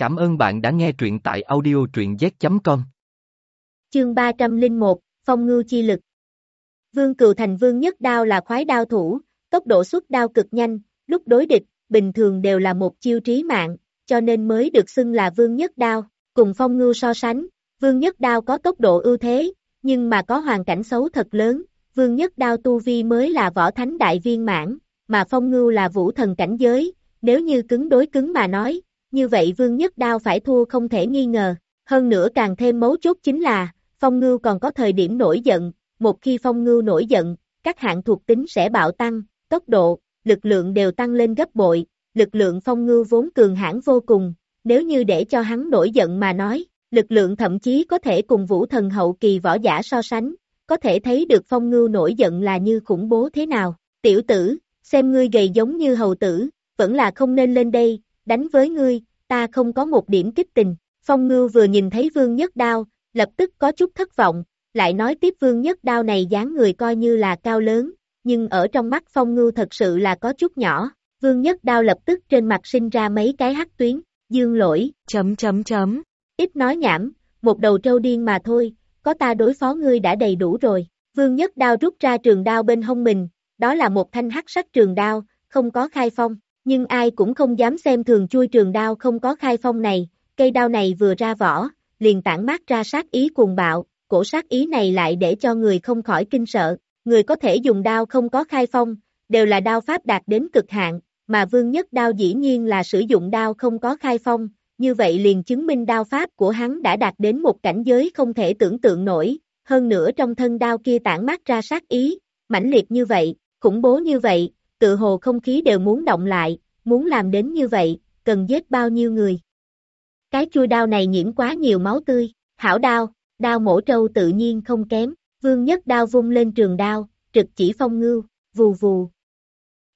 Cảm ơn bạn đã nghe truyện tại audio truyện z.com. Chương 301, Phong ngưu chi lực Vương Cừu Thành Vương nhất đao là khoái đao thủ, tốc độ xuất đao cực nhanh, lúc đối địch, bình thường đều là một chiêu trí mạng, cho nên mới được xưng là Vương nhất đao, cùng Phong ngưu so sánh, Vương nhất đao có tốc độ ưu thế, nhưng mà có hoàn cảnh xấu thật lớn, Vương nhất đao tu vi mới là võ thánh đại viên mãn, mà Phong ngưu là vũ thần cảnh giới, nếu như cứng đối cứng mà nói, như vậy Vương Nhất Đao phải thua không thể nghi ngờ. Hơn nữa càng thêm mấu chốt chính là, Phong Ngưu còn có thời điểm nổi giận, một khi Phong Ngưu nổi giận, các hạng thuộc tính sẽ bạo tăng, tốc độ, lực lượng đều tăng lên gấp bội, lực lượng Phong Ngưu vốn cường hãn vô cùng, nếu như để cho hắn nổi giận mà nói, lực lượng thậm chí có thể cùng vũ thần hậu kỳ võ giả so sánh, có thể thấy được Phong Ngưu nổi giận là như khủng bố thế nào. Tiểu tử, xem ngươi gầy giống như hầu tử, vẫn là không nên lên đây, đánh với ngươi, ta không có một điểm kích tình. Phong ngưu vừa nhìn thấy vương nhất đao, lập tức có chút thất vọng, lại nói tiếp vương nhất đao này dáng người coi như là cao lớn, nhưng ở trong mắt phong ngưu thật sự là có chút nhỏ. Vương nhất đao lập tức trên mặt sinh ra mấy cái hắc tuyến, dương lỗi, chấm chấm chấm, ít nói nhảm, một đầu trâu điên mà thôi, có ta đối phó ngươi đã đầy đủ rồi. Vương nhất đao rút ra trường đao bên hông mình, đó là một thanh hắc sắc trường đao, không có khai phong, nhưng ai cũng không dám xem thường chui trường đao không có khai phong này, cây đao này vừa ra vỏ, liền tản mát ra sát ý cuồng bạo, cổ sát ý này lại để cho người không khỏi kinh sợ, người có thể dùng đao không có khai phong, đều là đao pháp đạt đến cực hạn, mà vương nhất đao dĩ nhiên là sử dụng đao không có khai phong, như vậy liền chứng minh đao pháp của hắn đã đạt đến một cảnh giới không thể tưởng tượng nổi, hơn nữa trong thân đao kia tản mát ra sát ý, mãnh liệt như vậy, khủng bố như vậy, tự hồ không khí đều muốn động lại, muốn làm đến như vậy, cần giết bao nhiêu người. Cái chui đao này nhiễm quá nhiều máu tươi, hảo đao, đao mổ trâu tự nhiên không kém, vương nhất đao vung lên trường đao, trực chỉ phong ngưu, vù vù.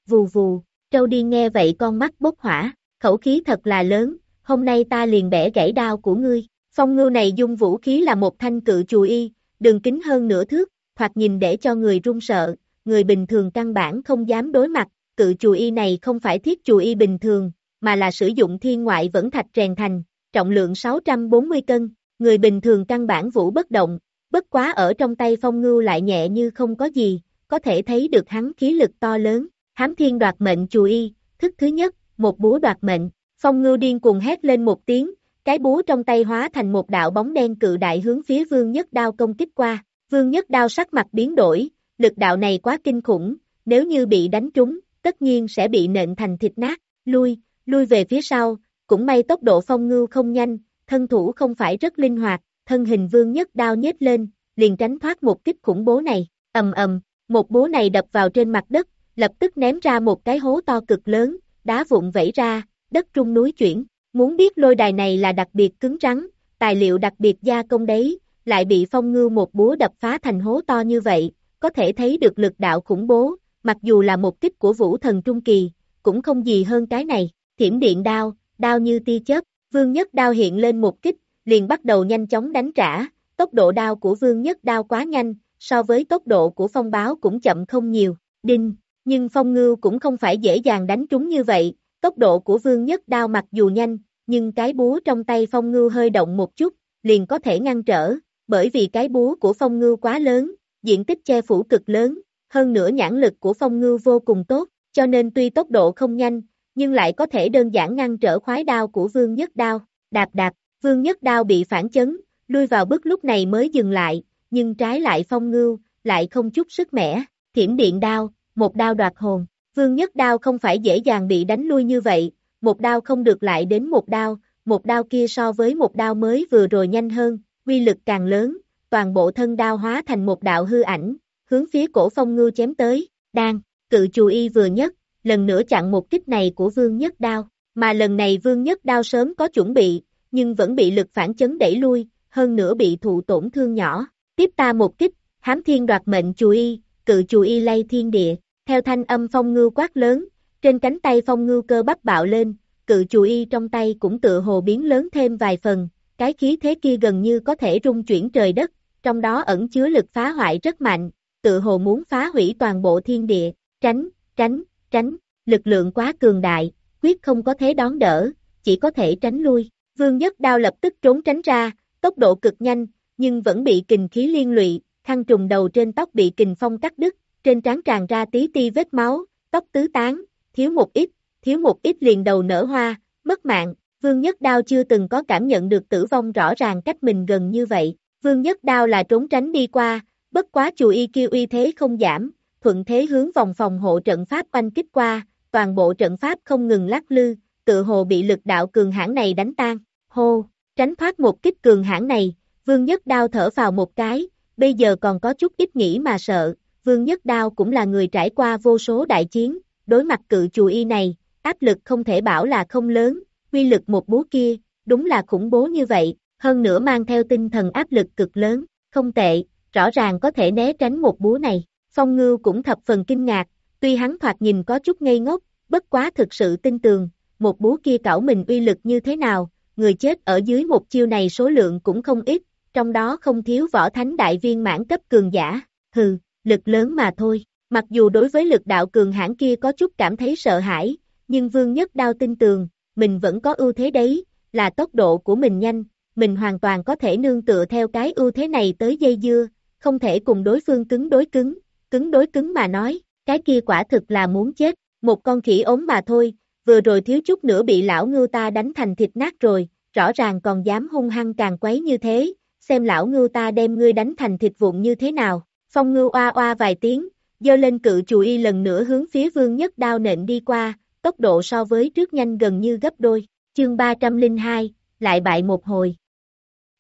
Vù vù, trâu đi nghe vậy con mắt bốc hỏa, khẩu khí thật là lớn, hôm nay ta liền bẻ gãy đao của ngươi. Phong ngưu này dung vũ khí là một thanh cự chù y, đường kính hơn nửa thước, thoạt nhìn để cho người run sợ, người bình thường căn bản không dám đối mặt, cự chù y này không phải thiết chù y bình thường, mà là sử dụng thiên ngoại vẫn thạch rèn thành, trọng lượng 640 cân, người bình thường căn bản vũ bất động, bất quá ở trong tay phong ngưu lại nhẹ như không có gì, có thể thấy được hắn khí lực to lớn, hám thiên đoạt mệnh chù y, thức thứ nhất, một búa đoạt mệnh, phong ngưu điên cuồng hét lên một tiếng, cái búa trong tay hóa thành một đạo bóng đen cự đại hướng phía vương nhất đao công kích qua, vương nhất đao sắc mặt biến đổi, lực đạo này quá kinh khủng, nếu như bị đánh trúng, tất nhiên sẽ bị nện thành thịt nát, lui, lui về phía sau, cũng may tốc độ phong ngưu không nhanh, thân thủ không phải rất linh hoạt, thân hình vương nhất đao nhếch lên, liền tránh thoát một kích khủng bố này, ầm ầm, một búa này đập vào trên mặt đất, lập tức ném ra một cái hố to cực lớn, đá vụn vẩy ra, đất trung núi chuyển, muốn biết lôi đài này là đặc biệt cứng rắn, tài liệu đặc biệt gia công đấy, lại bị phong ngưu một búa đập phá thành hố to như vậy, có thể thấy được lực đạo khủng bố, mặc dù là một kích của vũ thần trung kỳ, cũng không gì hơn cái này, thiểm điện đao, đao như tia chớp, vương nhất đao hiện lên một kích, liền bắt đầu nhanh chóng đánh trả, tốc độ đao của vương nhất đao quá nhanh, so với tốc độ của phong báo cũng chậm không nhiều, đinh, nhưng phong ngưu cũng không phải dễ dàng đánh trúng như vậy, tốc độ của vương nhất đao mặc dù nhanh, nhưng cái búa trong tay phong ngưu hơi động một chút, liền có thể ngăn trở, bởi vì cái búa của phong ngưu quá lớn, diện tích che phủ cực lớn, hơn nữa nhãn lực của phong ngư vô cùng tốt, cho nên tuy tốc độ không nhanh, nhưng lại có thể đơn giản ngăn trở khoái đao của vương nhất đao, đạp đạp, vương nhất đao bị phản chấn, lui vào bước lúc này mới dừng lại, nhưng trái lại phong ngưu, lại không chút sức mẻ, thiểm điện đao, một đao đoạt hồn, vương nhất đao không phải dễ dàng bị đánh lui như vậy, một đao không được lại đến một đao, một đao kia so với một đao mới vừa rồi nhanh hơn, quy lực càng lớn, toàn bộ thân đao hóa thành một đạo hư ảnh, hướng phía cổ phong ngưu chém tới, đang, cự chù y vừa nhất, lần nữa chặn một kích này của vương nhất đao, mà lần này vương nhất đao sớm có chuẩn bị, nhưng vẫn bị lực phản chấn đẩy lui, hơn nữa bị thụ tổn thương nhỏ, tiếp ta một kích, hám thiên đoạt mệnh chù y, cự chù y lay thiên địa, theo thanh âm phong ngưu quát lớn, trên cánh tay phong ngưu cơ bắp bạo lên, cự chù y trong tay cũng tựa hồ biến lớn thêm vài phần, cái khí thế kia gần như có thể rung chuyển trời đất, trong đó ẩn chứa lực phá hoại rất mạnh, tự hồ muốn phá hủy toàn bộ thiên địa, tránh, tránh, tránh, lực lượng quá cường đại, quyết không có thế đón đỡ, chỉ có thể tránh lui. Vương Nhất Đao lập tức trốn tránh ra, tốc độ cực nhanh, nhưng vẫn bị kình khí liên lụy, khăn trùng đầu trên tóc bị kình phong cắt đứt, trên trán tràn ra tí ti vết máu, tóc tứ tán, thiếu một ít, thiếu một ít liền đầu nở hoa, mất mạng, Vương Nhất Đao chưa từng có cảm nhận được tử vong rõ ràng cách mình gần như vậy, Vương Nhất Đao là trốn tránh đi qua, bất quá chù y kêu uy thế không giảm, thuận thế hướng vòng phòng hộ trận pháp oanh kích qua, toàn bộ trận pháp không ngừng lắc lư, tự hồ bị lực đạo cường hãn này đánh tan, hô, tránh thoát một kích cường hãn này, Vương Nhất Đao thở vào một cái, bây giờ còn có chút ít nghĩ mà sợ, Vương Nhất Đao cũng là người trải qua vô số đại chiến, đối mặt cự chù y này, áp lực không thể bảo là không lớn, quy lực một búa kia, đúng là khủng bố như vậy, hơn nữa mang theo tinh thần áp lực cực lớn, không tệ, rõ ràng có thể né tránh một búa này. Phong Ngưu cũng thập phần kinh ngạc, tuy hắn thoạt nhìn có chút ngây ngốc, bất quá thực sự tin tường, một búa kia cảo mình uy lực như thế nào, người chết ở dưới một chiêu này số lượng cũng không ít, trong đó không thiếu võ thánh đại viên mãn cấp cường giả, hừ, lực lớn mà thôi. Mặc dù đối với lực đạo cường hãn kia có chút cảm thấy sợ hãi, nhưng Vương Nhất Đao tin tường, mình vẫn có ưu thế đấy, là tốc độ của mình nhanh, mình hoàn toàn có thể nương tựa theo cái ưu thế này tới dây dưa, không thể cùng đối phương cứng đối cứng, cứng đối cứng mà nói, cái kia quả thực là muốn chết, một con khỉ ốm mà thôi, vừa rồi thiếu chút nữa bị lão ngưu ta đánh thành thịt nát rồi, rõ ràng còn dám hung hăng càng quấy như thế, xem lão ngưu ta đem ngươi đánh thành thịt vụn như thế nào, phong ngưu oa oa vài tiếng, dơ lên cự chù y lần nữa hướng phía vương nhất đao nện đi qua, tốc độ so với trước nhanh gần như gấp đôi, chương 302, lại bại một hồi.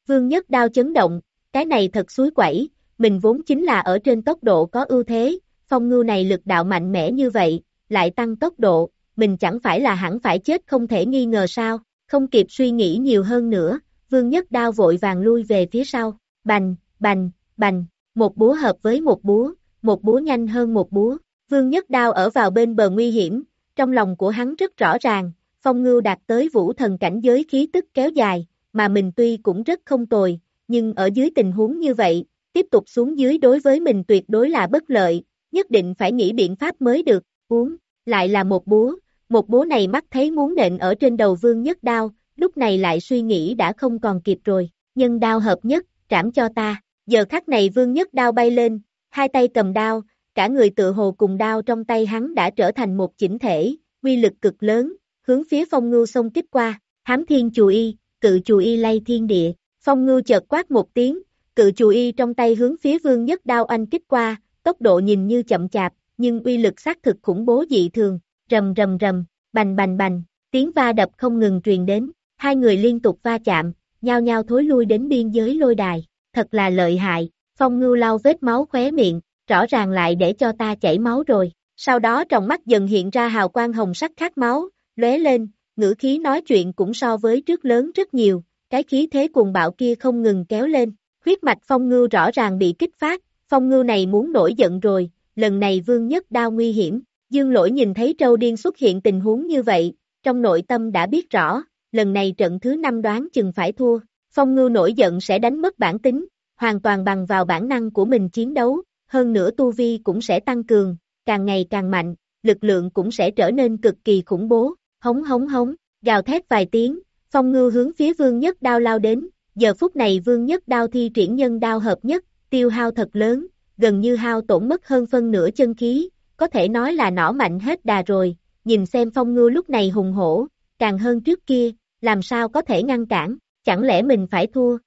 Vương nhất đao chấn động, cái này thật suối quẩy, mình vốn chính là ở trên tốc độ có ưu thế, phong ngưu này lực đạo mạnh mẽ như vậy, lại tăng tốc độ, mình chẳng phải là hẳn phải chết không thể nghi ngờ sao, không kịp suy nghĩ nhiều hơn nữa, vương nhất đao vội vàng lui về phía sau, bành, bành, bành, một búa hợp với một búa, một búa nhanh hơn một búa, vương nhất đao ở vào bên bờ nguy hiểm, trong lòng của hắn rất rõ ràng, phong ngưu đạt tới vũ thần cảnh giới khí tức kéo dài, mà mình tuy cũng rất không tồi, nhưng ở dưới tình huống như vậy, tiếp tục xuống dưới đối với mình tuyệt đối là bất lợi, nhất định phải nghĩ biện pháp mới được, uống, lại là một búa, một búa này mắt thấy muốn nện ở trên đầu vương nhất đao, lúc này lại suy nghĩ đã không còn kịp rồi, nhân đao hợp nhất, trảm cho ta, giờ khắc này vương nhất đao bay lên, hai tay cầm đao, cả người tự hồ cùng đao trong tay hắn đã trở thành một chỉnh thể, quy lực cực lớn, hướng phía phong ngưu xông kích qua, hám thiên chù y, cự chù y lay thiên địa, phong ngưu chợt quát một tiếng, cự chù y trong tay hướng phía vương nhất đao anh kích qua, tốc độ nhìn như chậm chạp, nhưng uy lực xác thực khủng bố dị thường, rầm rầm rầm, bành bành bành, tiếng va đập không ngừng truyền đến, hai người liên tục va chạm, nhao nhao thối lui đến biên giới lôi đài, thật là lợi hại, phong ngưu lau vết máu khóe miệng, rõ ràng lại để cho ta chảy máu rồi, sau đó trong mắt dần hiện ra hào quang hồng sắc khát máu, lóe lên, ngữ khí nói chuyện cũng so với trước lớn rất nhiều, cái khí thế cuồng bạo kia không ngừng kéo lên, huyết mạch phong ngưu rõ ràng bị kích phát, phong ngưu này muốn nổi giận rồi, lần này vương nhất đao nguy hiểm, dương lỗi nhìn thấy trâu điên xuất hiện tình huống như vậy, trong nội tâm đã biết rõ, lần này trận thứ năm đoán chừng phải thua, phong ngưu nổi giận sẽ đánh mất bản tính, hoàn toàn bằng vào bản năng của mình chiến đấu, hơn nữa tu vi cũng sẽ tăng cường, càng ngày càng mạnh, lực lượng cũng sẽ trở nên cực kỳ khủng bố, hống hống hống, gào thét vài tiếng, phong ngư hướng phía vương nhất đao lao đến, giờ phút này vương nhất đao thi triển nhân đao hợp nhất, tiêu hao thật lớn, gần như hao tổn mất hơn phân nửa chân khí, có thể nói là nỏ mạnh hết đà rồi, nhìn xem phong ngư lúc này hùng hổ, càng hơn trước kia, làm sao có thể ngăn cản, chẳng lẽ mình phải thua?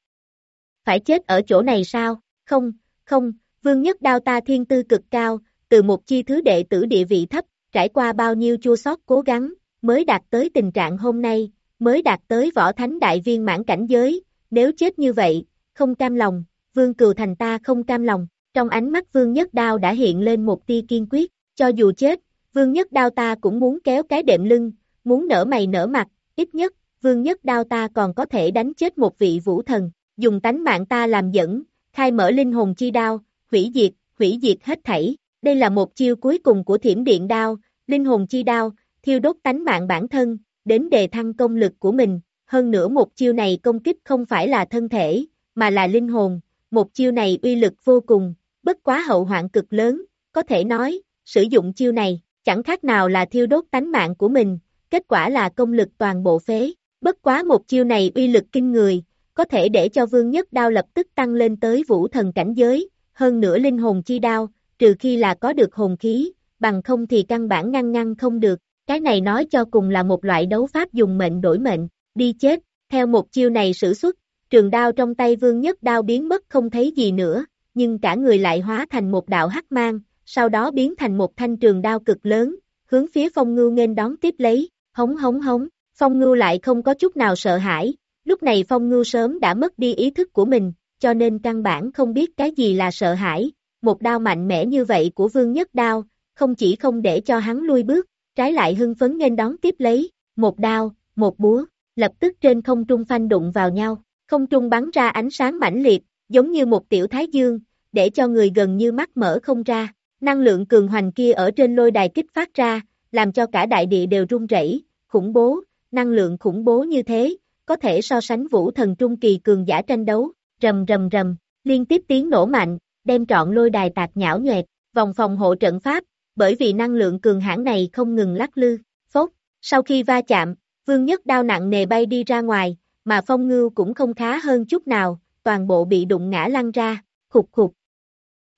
Phải chết ở chỗ này sao? Không, không, vương nhất đao ta thiên tư cực cao, từ một chi thứ đệ tử địa vị thấp, trải qua bao nhiêu chua sót cố gắng, mới đạt tới tình trạng hôm nay, mới đạt tới võ thánh đại viên mãn cảnh giới, nếu chết như vậy, không cam lòng, vương cừu thành ta không cam lòng, trong ánh mắt vương nhất đao đã hiện lên một tia kiên quyết, cho dù chết, vương nhất đao ta cũng muốn kéo cái đệm lưng, muốn nở mày nở mặt, ít nhất, vương nhất đao ta còn có thể đánh chết một vị vũ thần, dùng tánh mạng ta làm dẫn, khai mở linh hồn chi đao, hủy diệt, hủy diệt hết thảy. Đây là một chiêu cuối cùng của thiểm điện đao, linh hồn chi đao, thiêu đốt tánh mạng bản thân, đến đề thăng công lực của mình. Hơn nữa một chiêu này công kích không phải là thân thể, mà là linh hồn. Một chiêu này uy lực vô cùng, bất quá hậu hoạn cực lớn, có thể nói, sử dụng chiêu này, chẳng khác nào là thiêu đốt tánh mạng của mình, kết quả là công lực toàn bộ phế. Bất quá một chiêu này uy lực kinh người, có thể để cho vương nhất đao lập tức tăng lên tới vũ thần cảnh giới, hơn nữa linh hồn chi đao, trừ khi là có được hồn khí, bằng không thì căn bản ngăn ngăn không được, cái này nói cho cùng là một loại đấu pháp dùng mệnh đổi mệnh, đi chết, theo một chiêu này sử xuất, trường đao trong tay vương nhất đao biến mất không thấy gì nữa, nhưng cả người lại hóa thành một đạo hắc mang, sau đó biến thành một thanh trường đao cực lớn, hướng phía phong ngưu nghênh đón tiếp lấy, hống hống hống, phong ngưu lại không có chút nào sợ hãi, lúc này phong ngưu sớm đã mất đi ý thức của mình, cho nên căn bản không biết cái gì là sợ hãi, một đao mạnh mẽ như vậy của vương nhất đao, không chỉ không để cho hắn lui bước, trái lại hưng phấn nghênh đón tiếp lấy, một đao, một búa, lập tức trên không trung phanh đụng vào nhau, không trung bắn ra ánh sáng mãnh liệt, giống như một tiểu thái dương, để cho người gần như mắt mở không ra, năng lượng cường hoành kia ở trên lôi đài kích phát ra, làm cho cả đại địa đều rung rẩy, khủng bố, năng lượng khủng bố như thế, có thể so sánh vũ thần trung kỳ cường giả tranh đấu, rầm rầm rầm, liên tiếp tiếng nổ mạnh, đem trọn lôi đài tạc nhão nhoẹt, vòng phòng hộ trận pháp, bởi vì năng lượng cường hãn này không ngừng lắc lư, phốt, sau khi va chạm, vương nhất đao nặng nề bay đi ra ngoài, mà phong ngưu cũng không khá hơn chút nào, toàn bộ bị đụng ngã lăn ra, khục khục,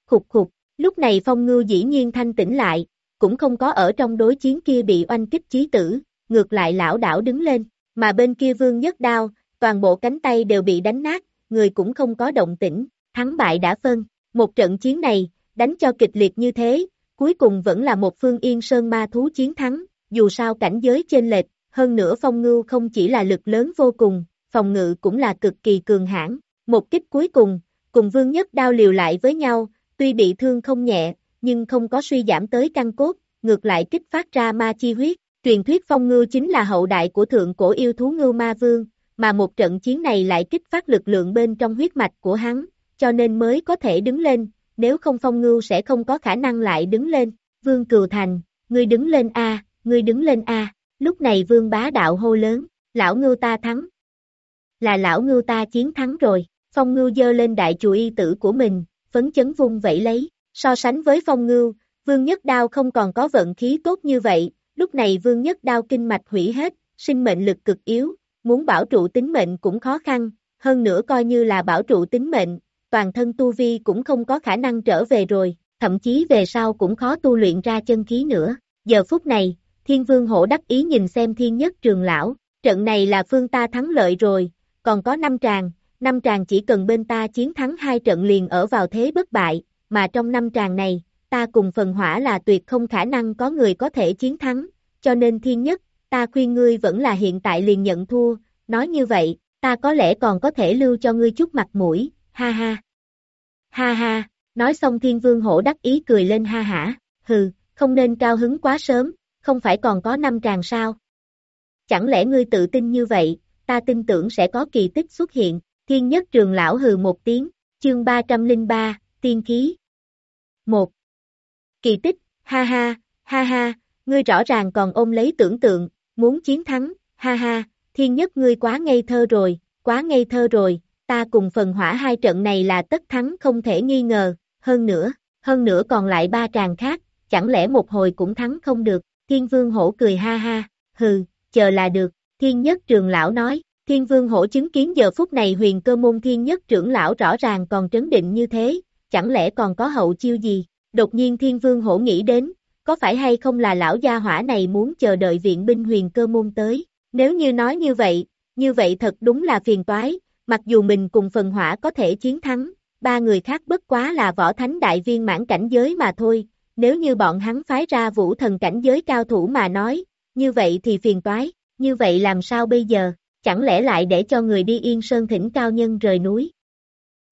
khục khục, lúc này phong ngưu dĩ nhiên thanh tỉnh lại, cũng không có ở trong đối chiến kia bị oanh kích chí tử, ngược lại lão đảo đứng lên, mà bên kia vương nhất đao, toàn bộ cánh tay đều bị đánh nát, người cũng không có động tĩnh, thắng bại đã phân, một trận chiến này, đánh cho kịch liệt như thế, cuối cùng vẫn là một phương yên sơn ma thú chiến thắng, dù sao cảnh giới trên lệch, hơn nữa phong ngưu không chỉ là lực lớn vô cùng, phòng ngự cũng là cực kỳ cường hãn. Một kích cuối cùng, cùng vương nhất đao liều lại với nhau, tuy bị thương không nhẹ, nhưng không có suy giảm tới căn cốt, ngược lại kích phát ra ma chi huyết. Truyền thuyết phong ngưu chính là hậu đại của thượng cổ yêu thú ngưu ma vương, mà một trận chiến này lại kích phát lực lượng bên trong huyết mạch của hắn, cho nên mới có thể đứng lên, nếu không phong ngưu sẽ không có khả năng lại đứng lên. Vương Cừu Thành, ngươi đứng lên A, ngươi đứng lên A, lúc này vương bá đạo hô lớn, lão ngưu ta thắng. Là lão ngưu ta chiến thắng rồi, phong ngưu dơ lên đại chùa y tử của mình, phấn chấn vung vẫy lấy, so sánh với phong ngưu, vương nhất đao không còn có vận khí tốt như vậy, lúc này vương nhất đao kinh mạch hủy hết, sinh mệnh lực cực yếu, muốn bảo trụ tính mệnh cũng khó khăn, hơn nữa coi như là bảo trụ tính mệnh, toàn thân tu vi cũng không có khả năng trở về rồi, thậm chí về sau cũng khó tu luyện ra chân khí nữa. Giờ phút này, thiên vương hổ đắc ý nhìn xem thiên nhất trường lão, trận này là phương ta thắng lợi rồi, còn có năm tràng, năm tràng chỉ cần bên ta chiến thắng hai trận liền ở vào thế bất bại, mà trong năm tràng này, ta cùng phần hỏa là tuyệt không khả năng có người có thể chiến thắng, cho nên thiên nhất, ta khuyên ngươi vẫn là hiện tại liền nhận thua, nói như vậy, ta có lẽ còn có thể lưu cho ngươi chút mặt mũi, ha ha. Ha ha, nói xong thiên vương hổ đắc ý cười lên ha hả, hừ, không nên cao hứng quá sớm, không phải còn có năm tràng sao. Chẳng lẽ ngươi tự tin như vậy, ta tin tưởng sẽ có kỳ tích xuất hiện, thiên nhất trường lão hừ một tiếng, chương 303, tiên khí. một Kỳ tích, ha ha, ha ha, ngươi rõ ràng còn ôm lấy tưởng tượng, muốn chiến thắng, ha ha, thiên nhất ngươi quá ngây thơ rồi, quá ngây thơ rồi, ta cùng phần hỏa hai trận này là tất thắng không thể nghi ngờ, hơn nữa, hơn nữa còn lại ba tràng khác, chẳng lẽ một hồi cũng thắng không được, thiên vương hổ cười ha ha, hừ, chờ là được, thiên nhất trường lão nói, thiên vương hổ chứng kiến giờ phút này huyền cơ môn thiên nhất trưởng lão rõ ràng còn trấn định như thế, chẳng lẽ còn có hậu chiêu gì, đột nhiên thiên vương hổ nghĩ đến, có phải hay không là lão gia hỏa này muốn chờ đợi viện binh huyền cơ môn tới, nếu như nói như vậy, như vậy thật đúng là phiền toái, mặc dù mình cùng phần hỏa có thể chiến thắng, ba người khác bất quá là võ thánh đại viên mãn cảnh giới mà thôi, nếu như bọn hắn phái ra vũ thần cảnh giới cao thủ mà nói, như vậy thì phiền toái, như vậy làm sao bây giờ, chẳng lẽ lại để cho người đi yên sơn thỉnh cao nhân rời núi.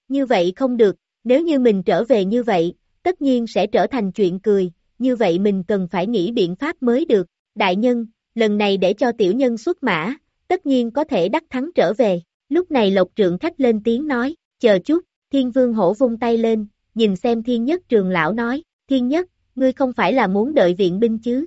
Như vậy không được, nếu như mình trở về như vậy, tất nhiên sẽ trở thành chuyện cười, như vậy mình cần phải nghĩ biện pháp mới được, đại nhân, lần này để cho tiểu nhân xuất mã, tất nhiên có thể đắc thắng trở về, lúc này lộc trượng khách lên tiếng nói, chờ chút, thiên vương hổ vung tay lên, nhìn xem thiên nhất trường lão nói, thiên nhất, ngươi không phải là muốn đợi viện binh chứ?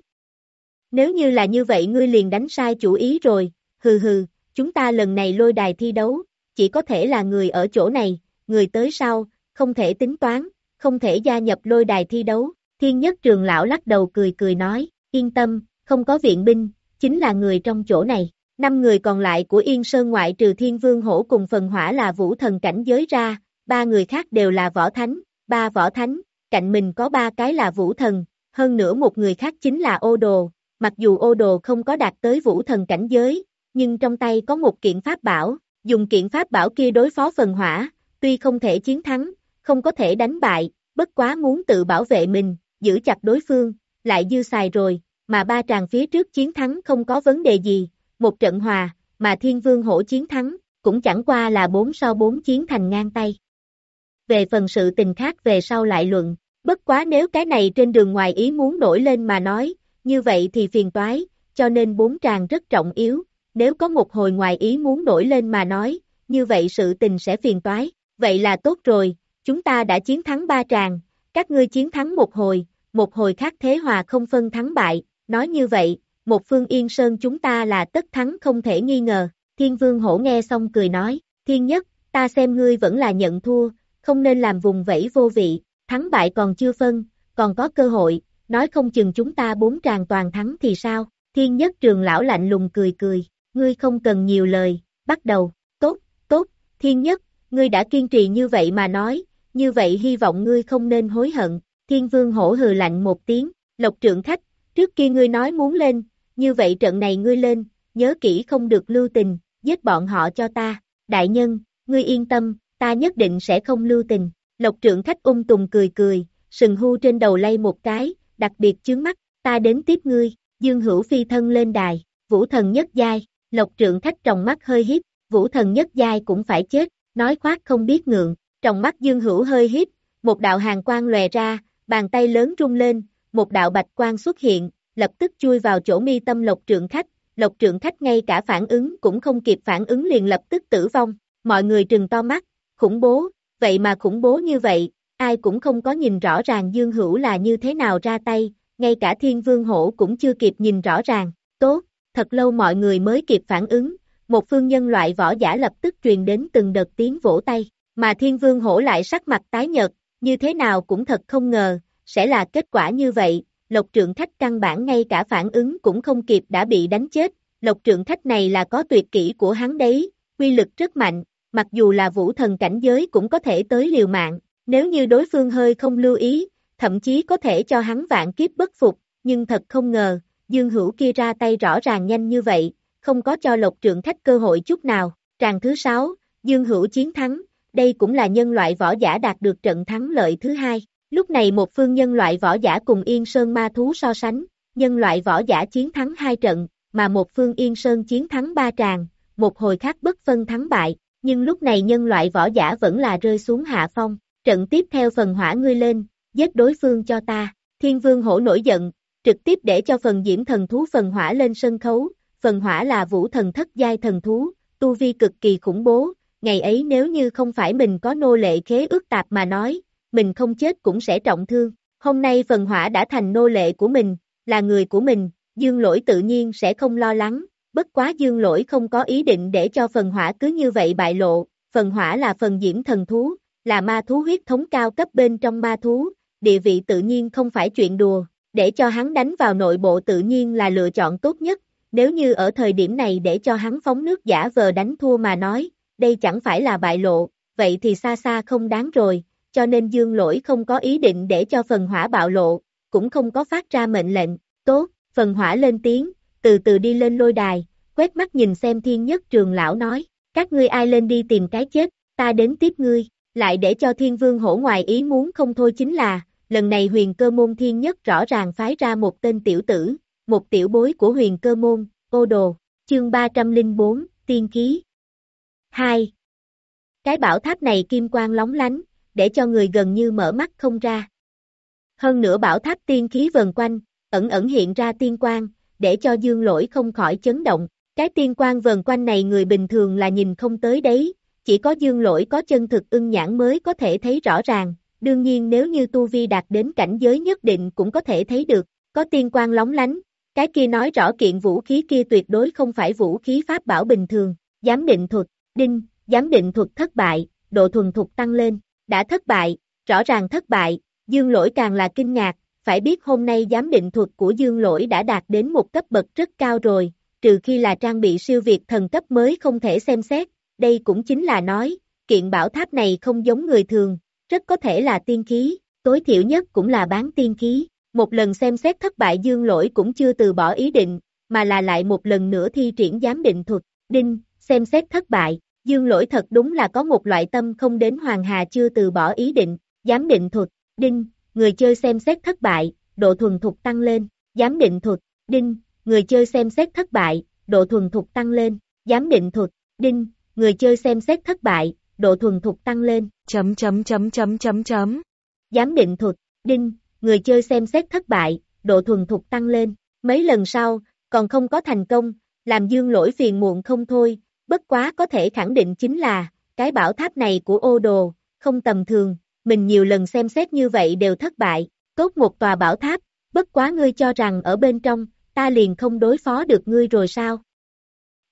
Nếu như là như vậy ngươi liền đánh sai chủ ý rồi, hừ hừ, chúng ta lần này lôi đài thi đấu, chỉ có thể là người ở chỗ này, người tới sau, không thể tính toán, không thể gia nhập lôi đài thi đấu, thiên nhất trường lão lắc đầu cười cười nói, yên tâm, không có viện binh, chính là người trong chỗ này, Năm người còn lại của Yên Sơn ngoại trừ Thiên Vương Hổ cùng phần hỏa là vũ thần cảnh giới ra, ba người khác đều là võ thánh, ba võ thánh, cạnh mình có ba cái là vũ thần, hơn nữa một người khác chính là ô đồ, mặc dù ô đồ không có đạt tới vũ thần cảnh giới, nhưng trong tay có một kiện pháp bảo, dùng kiện pháp bảo kia đối phó phần hỏa, tuy không thể chiến thắng, không có thể đánh bại, bất quá muốn tự bảo vệ mình, giữ chặt đối phương, lại dư xài rồi, mà ba tràng phía trước chiến thắng không có vấn đề gì, một trận hòa, mà thiên vương hổ chiến thắng, cũng chẳng qua là bốn sau bốn chiến thành ngang tay. Về phần sự tình khác về sau lại luận, bất quá nếu cái này trên đường ngoài ý muốn nổi lên mà nói, như vậy thì phiền toái, cho nên bốn tràng rất trọng yếu, nếu có một hồi ngoài ý muốn nổi lên mà nói, như vậy sự tình sẽ phiền toái, vậy là tốt rồi, chúng ta đã chiến thắng ba tràng, các ngươi chiến thắng một hồi, một hồi khác thế hòa không phân thắng bại, nói như vậy, một phương yên sơn chúng ta là tất thắng không thể nghi ngờ, thiên vương hổ nghe xong cười nói, thiên nhất, ta xem ngươi vẫn là nhận thua, không nên làm vùng vẫy vô vị, thắng bại còn chưa phân, còn có cơ hội, nói không chừng chúng ta bốn tràng toàn thắng thì sao, thiên nhất trường lão lạnh lùng cười cười, ngươi không cần nhiều lời, bắt đầu, tốt, tốt, thiên nhất, ngươi đã kiên trì như vậy mà nói, như vậy hy vọng ngươi không nên hối hận, thiên vương hổ hừ lạnh một tiếng, lộc trượng khách, trước kia ngươi nói muốn lên, như vậy trận này ngươi lên, nhớ kỹ không được lưu tình, giết bọn họ cho ta, đại nhân, ngươi yên tâm, ta nhất định sẽ không lưu tình, lộc trượng khách ung tùng cười cười, sừng hu trên đầu lay một cái, đặc biệt chướng mắt, ta đến tiếp ngươi, dương hữu phi thân lên đài, vũ thần nhất giai, lộc trượng khách tròng mắt hơi hiếp, vũ thần nhất giai cũng phải chết, nói khoác không biết ngượng, trong mắt dương hữu hơi hiếp, một đạo hàng quang lòe ra, bàn tay lớn rung lên, một đạo bạch quang xuất hiện, lập tức chui vào chỗ mi tâm lộc trượng khách, lộc trượng khách ngay cả phản ứng cũng không kịp phản ứng liền lập tức tử vong, mọi người trừng to mắt, khủng bố, vậy mà khủng bố như vậy, ai cũng không có nhìn rõ ràng Dương Hữu là như thế nào ra tay, ngay cả Thiên Vương Hổ cũng chưa kịp nhìn rõ ràng, tốt, thật lâu mọi người mới kịp phản ứng, một phương nhân loại võ giả lập tức truyền đến từng đợt tiếng vỗ tay, mà Thiên Vương Hổ lại sắc mặt tái nhợt, như thế nào cũng thật không ngờ, sẽ là kết quả như vậy, Lộc Trượng Thách căn bản ngay cả phản ứng cũng không kịp đã bị đánh chết, Lộc Trượng Thách này là có tuyệt kỹ của hắn đấy, quy lực rất mạnh, mặc dù là vũ thần cảnh giới cũng có thể tới liều mạng, nếu như đối phương hơi không lưu ý, thậm chí có thể cho hắn vạn kiếp bất phục, nhưng thật không ngờ, Dương Hữu kia ra tay rõ ràng nhanh như vậy, không có cho Lộc Trượng Thách cơ hội chút nào. Tràng thứ 6, Dương Hữu chiến thắng, đây cũng là nhân loại võ giả đạt được trận thắng lợi thứ hai. Lúc này một phương nhân loại võ giả cùng Yên Sơn ma thú so sánh, nhân loại võ giả chiến thắng hai trận, mà một phương Yên Sơn chiến thắng ba tràng, một hồi khác bất phân thắng bại, nhưng lúc này nhân loại võ giả vẫn là rơi xuống hạ phong. Trận tiếp theo phần hỏa ngươi lên, giết đối phương cho ta. Thiên vương hổ nổi giận, trực tiếp để cho phần diễm thần thú phần hỏa lên sân khấu. Phần hỏa là vũ thần thất giai thần thú, tu vi cực kỳ khủng bố. Ngày ấy nếu như không phải mình có nô lệ khế ước tạp mà nói, mình không chết cũng sẽ trọng thương. Hôm nay phần hỏa đã thành nô lệ của mình, là người của mình, dương lỗi tự nhiên sẽ không lo lắng. Bất quá dương lỗi không có ý định để cho phần hỏa cứ như vậy bại lộ, phần hỏa là phần diễm thần thú, là ma thú huyết thống cao cấp bên trong ma thú, địa vị tự nhiên không phải chuyện đùa, để cho hắn đánh vào nội bộ tự nhiên là lựa chọn tốt nhất, nếu như ở thời điểm này để cho hắn phóng nước giả vờ đánh thua mà nói, đây chẳng phải là bại lộ, vậy thì xa xa không đáng rồi, cho nên dương lỗi không có ý định để cho phần hỏa bạo lộ, cũng không có phát ra mệnh lệnh, tốt, phần hỏa lên tiếng, từ từ đi lên lôi đài, quét mắt nhìn xem thiên nhất trường lão nói, các ngươi ai lên đi tìm cái chết, ta đến tiếp ngươi, lại để cho thiên vương hổ ngoài ý muốn không thôi chính là, lần này huyền cơ môn thiên nhất rõ ràng phái ra một tên tiểu tử, một tiểu bối của huyền cơ môn, ô đồ, chương 304, tiên ký 2. Cái bảo tháp này kim quang lóng lánh, để cho người gần như mở mắt không ra. Hơn nữa bảo tháp tiên khí vần quanh, ẩn ẩn hiện ra tiên quang, để cho dương lỗi không khỏi chấn động. Cái tiên quang vần quanh này người bình thường là nhìn không tới đấy, chỉ có dương lỗi có chân thực ưng nhãn mới có thể thấy rõ ràng, đương nhiên nếu như tu vi đạt đến cảnh giới nhất định cũng có thể thấy được, có tiên quang lóng lánh, cái kia nói rõ kiện vũ khí kia tuyệt đối không phải vũ khí pháp bảo bình thường, giám định thuật, đinh, giám định thuật thất bại, độ thuần thục tăng lên, đã thất bại, rõ ràng thất bại, dương lỗi càng là kinh ngạc, phải biết hôm nay giám định thuật của dương lỗi đã đạt đến một cấp bậc rất cao rồi, trừ khi là trang bị siêu việt thần cấp mới không thể xem xét, đây cũng chính là nói, kiện bảo tháp này không giống người thường, rất có thể là tiên khí, tối thiểu nhất cũng là bán tiên khí. Một lần xem xét thất bại dương lỗi cũng chưa từ bỏ ý định, mà là lại một lần nữa thi triển giám định thuật, đinh, xem xét thất bại, dương lỗi thật đúng là có một loại tâm không đến Hoàng Hà chưa từ bỏ ý định, giám định thuật, đinh, người chơi xem xét thất bại, độ thuần thục tăng lên, giám định thuật, đinh, người chơi xem xét thất bại, độ thuần thục tăng lên, giám định thuật, đinh, người chơi xem xét thất bại, độ thuần thục tăng lên, chấm chấm chấm chấm chấm chấm. Giám định thuật, đinh, người chơi xem xét thất bại, độ thuần thục tăng lên, mấy lần sau, còn không có thành công, làm dương lỗi phiền muộn không thôi, bất quá có thể khẳng định chính là, cái bảo tháp này của ô đồ, không tầm thường, mình nhiều lần xem xét như vậy đều thất bại, tốt một tòa bảo tháp, bất quá ngươi cho rằng ở bên trong, ta liền không đối phó được ngươi rồi sao?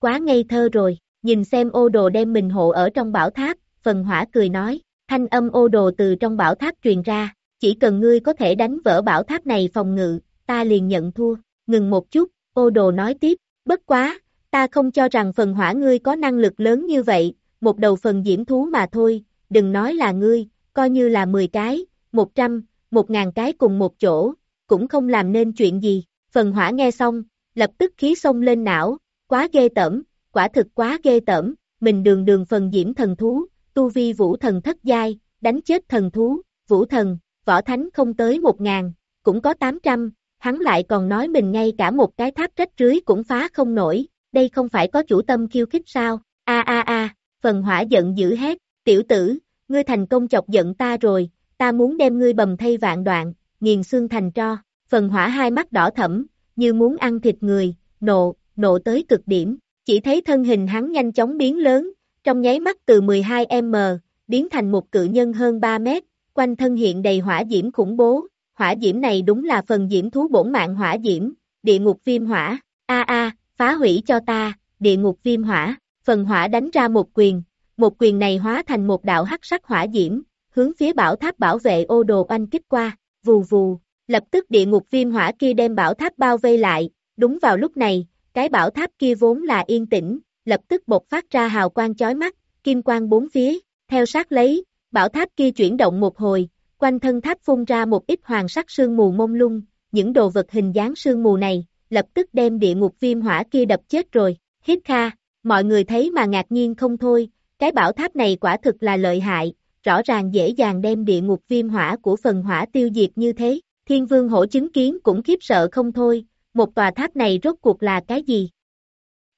Quá ngây thơ rồi, nhìn xem ô đồ đem mình hộ ở trong bảo tháp, phần hỏa cười nói, thanh âm ô đồ từ trong bảo tháp truyền ra, chỉ cần ngươi có thể đánh vỡ bảo tháp này phòng ngự, ta liền nhận thua, ngừng một chút, ô đồ nói tiếp, bất quá, ta không cho rằng phần hỏa ngươi có năng lực lớn như vậy, một đầu phần diễm thú mà thôi, đừng nói là ngươi, coi như là 10 cái, 100, 1000 cái cùng một chỗ, cũng không làm nên chuyện gì, phần hỏa nghe xong, lập tức khí sông lên não, quá ghê tởm, quả thực quá ghê tởm, mình đường đường phần diễm thần thú, tu vi vũ thần thất giai, đánh chết thần thú, vũ thần, võ thánh không tới 1000, cũng có 800, hắn lại còn nói mình ngay cả một cái tháp trách rưới cũng phá không nổi, đây không phải có chủ tâm khiêu khích sao, a a a, phần hỏa giận dữ hét, tiểu tử, ngươi thành công chọc giận ta rồi, ta muốn đem ngươi bầm thay vạn đoạn, nghiền xương thành tro, phần hỏa hai mắt đỏ thẫm, như muốn ăn thịt người, nộ, nộ tới cực điểm, chỉ thấy thân hình hắn nhanh chóng biến lớn, trong nháy mắt từ 12m, biến thành một cự nhân hơn 3 mét, quanh thân hiện đầy hỏa diễm khủng bố, hỏa diễm này đúng là phần diễm thú bổn mạng hỏa diễm, địa ngục viêm hỏa, a a, phá hủy cho ta, địa ngục viêm hỏa, phần hỏa đánh ra một quyền, một quyền này hóa thành một đạo hắc sắc hỏa diễm, hướng phía bảo tháp bảo vệ ô đồ oanh kích qua, vù vù, lập tức địa ngục viêm hỏa kia đem bảo tháp bao vây lại, đúng vào lúc này, cái bảo tháp kia vốn là yên tĩnh, lập tức bộc phát ra hào quang chói mắt, kim quang bốn phía, theo sát lấy, bảo tháp kia chuyển động một hồi, quanh thân tháp phun ra một ít hoàng sắc sương mù mông lung, những đồ vật hình dáng sương mù này, lập tức đem địa ngục viêm hỏa kia đập chết rồi, hít kha, mọi người thấy mà ngạc nhiên không thôi, cái bảo tháp này quả thực là lợi hại, rõ ràng dễ dàng đem địa ngục viêm hỏa của phần hỏa tiêu diệt như thế, thiên vương hổ chứng kiến cũng khiếp sợ không thôi, một tòa tháp này rốt cuộc là cái gì?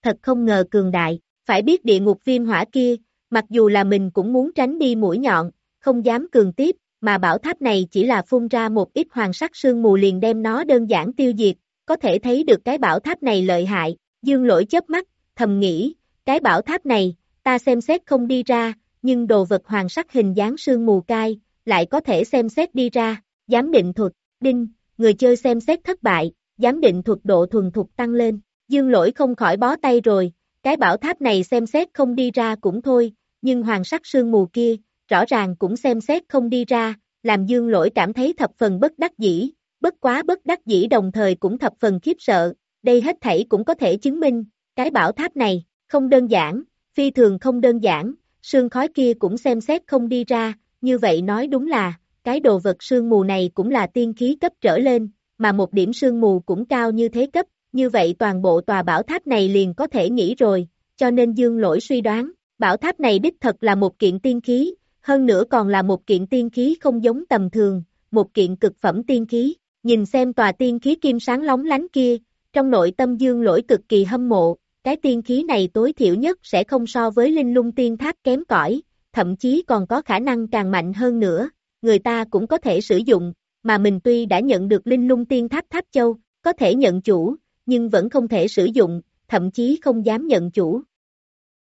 Thật không ngờ cường đại, phải biết địa ngục viêm hỏa kia, mặc dù là mình cũng muốn tránh đi mũi nhọn, không dám cường tiếp, mà bảo tháp này chỉ là phun ra một ít hoàng sắc sương mù liền đem nó đơn giản tiêu diệt, có thể thấy được cái bảo tháp này lợi hại, dương lỗi chớp mắt, thầm nghĩ, cái bảo tháp này, ta xem xét không đi ra, nhưng đồ vật hoàng sắc hình dáng sương mù cai, lại có thể xem xét đi ra, giám định thuật, đinh, người chơi xem xét thất bại, giám định thuật độ thuần thục tăng lên, dương lỗi không khỏi bó tay rồi, cái bảo tháp này xem xét không đi ra cũng thôi, nhưng hoàng sắc sương mù kia, rõ ràng cũng xem xét không đi ra, làm dương lỗi cảm thấy thập phần bất đắc dĩ, bất quá bất đắc dĩ đồng thời cũng thập phần khiếp sợ, đây hết thảy cũng có thể chứng minh, cái bảo tháp này, không đơn giản, phi thường không đơn giản, sương khói kia cũng xem xét không đi ra, như vậy nói đúng là, cái đồ vật sương mù này cũng là tiên khí cấp trở lên, mà một điểm sương mù cũng cao như thế cấp, như vậy toàn bộ tòa bảo tháp này liền có thể nghĩ rồi, cho nên dương lỗi suy đoán, bảo tháp này đích thật là một kiện tiên khí, hơn nữa còn là một kiện tiên khí không giống tầm thường, một kiện cực phẩm tiên khí, nhìn xem tòa tiên khí kim sáng lóng lánh kia, trong nội tâm dương lỗi cực kỳ hâm mộ, cái tiên khí này tối thiểu nhất sẽ không so với linh lung tiên tháp kém cỏi, thậm chí còn có khả năng càng mạnh hơn nữa, người ta cũng có thể sử dụng, mà mình tuy đã nhận được linh lung tiên tháp tháp châu, có thể nhận chủ, nhưng vẫn không thể sử dụng, thậm chí không dám nhận chủ.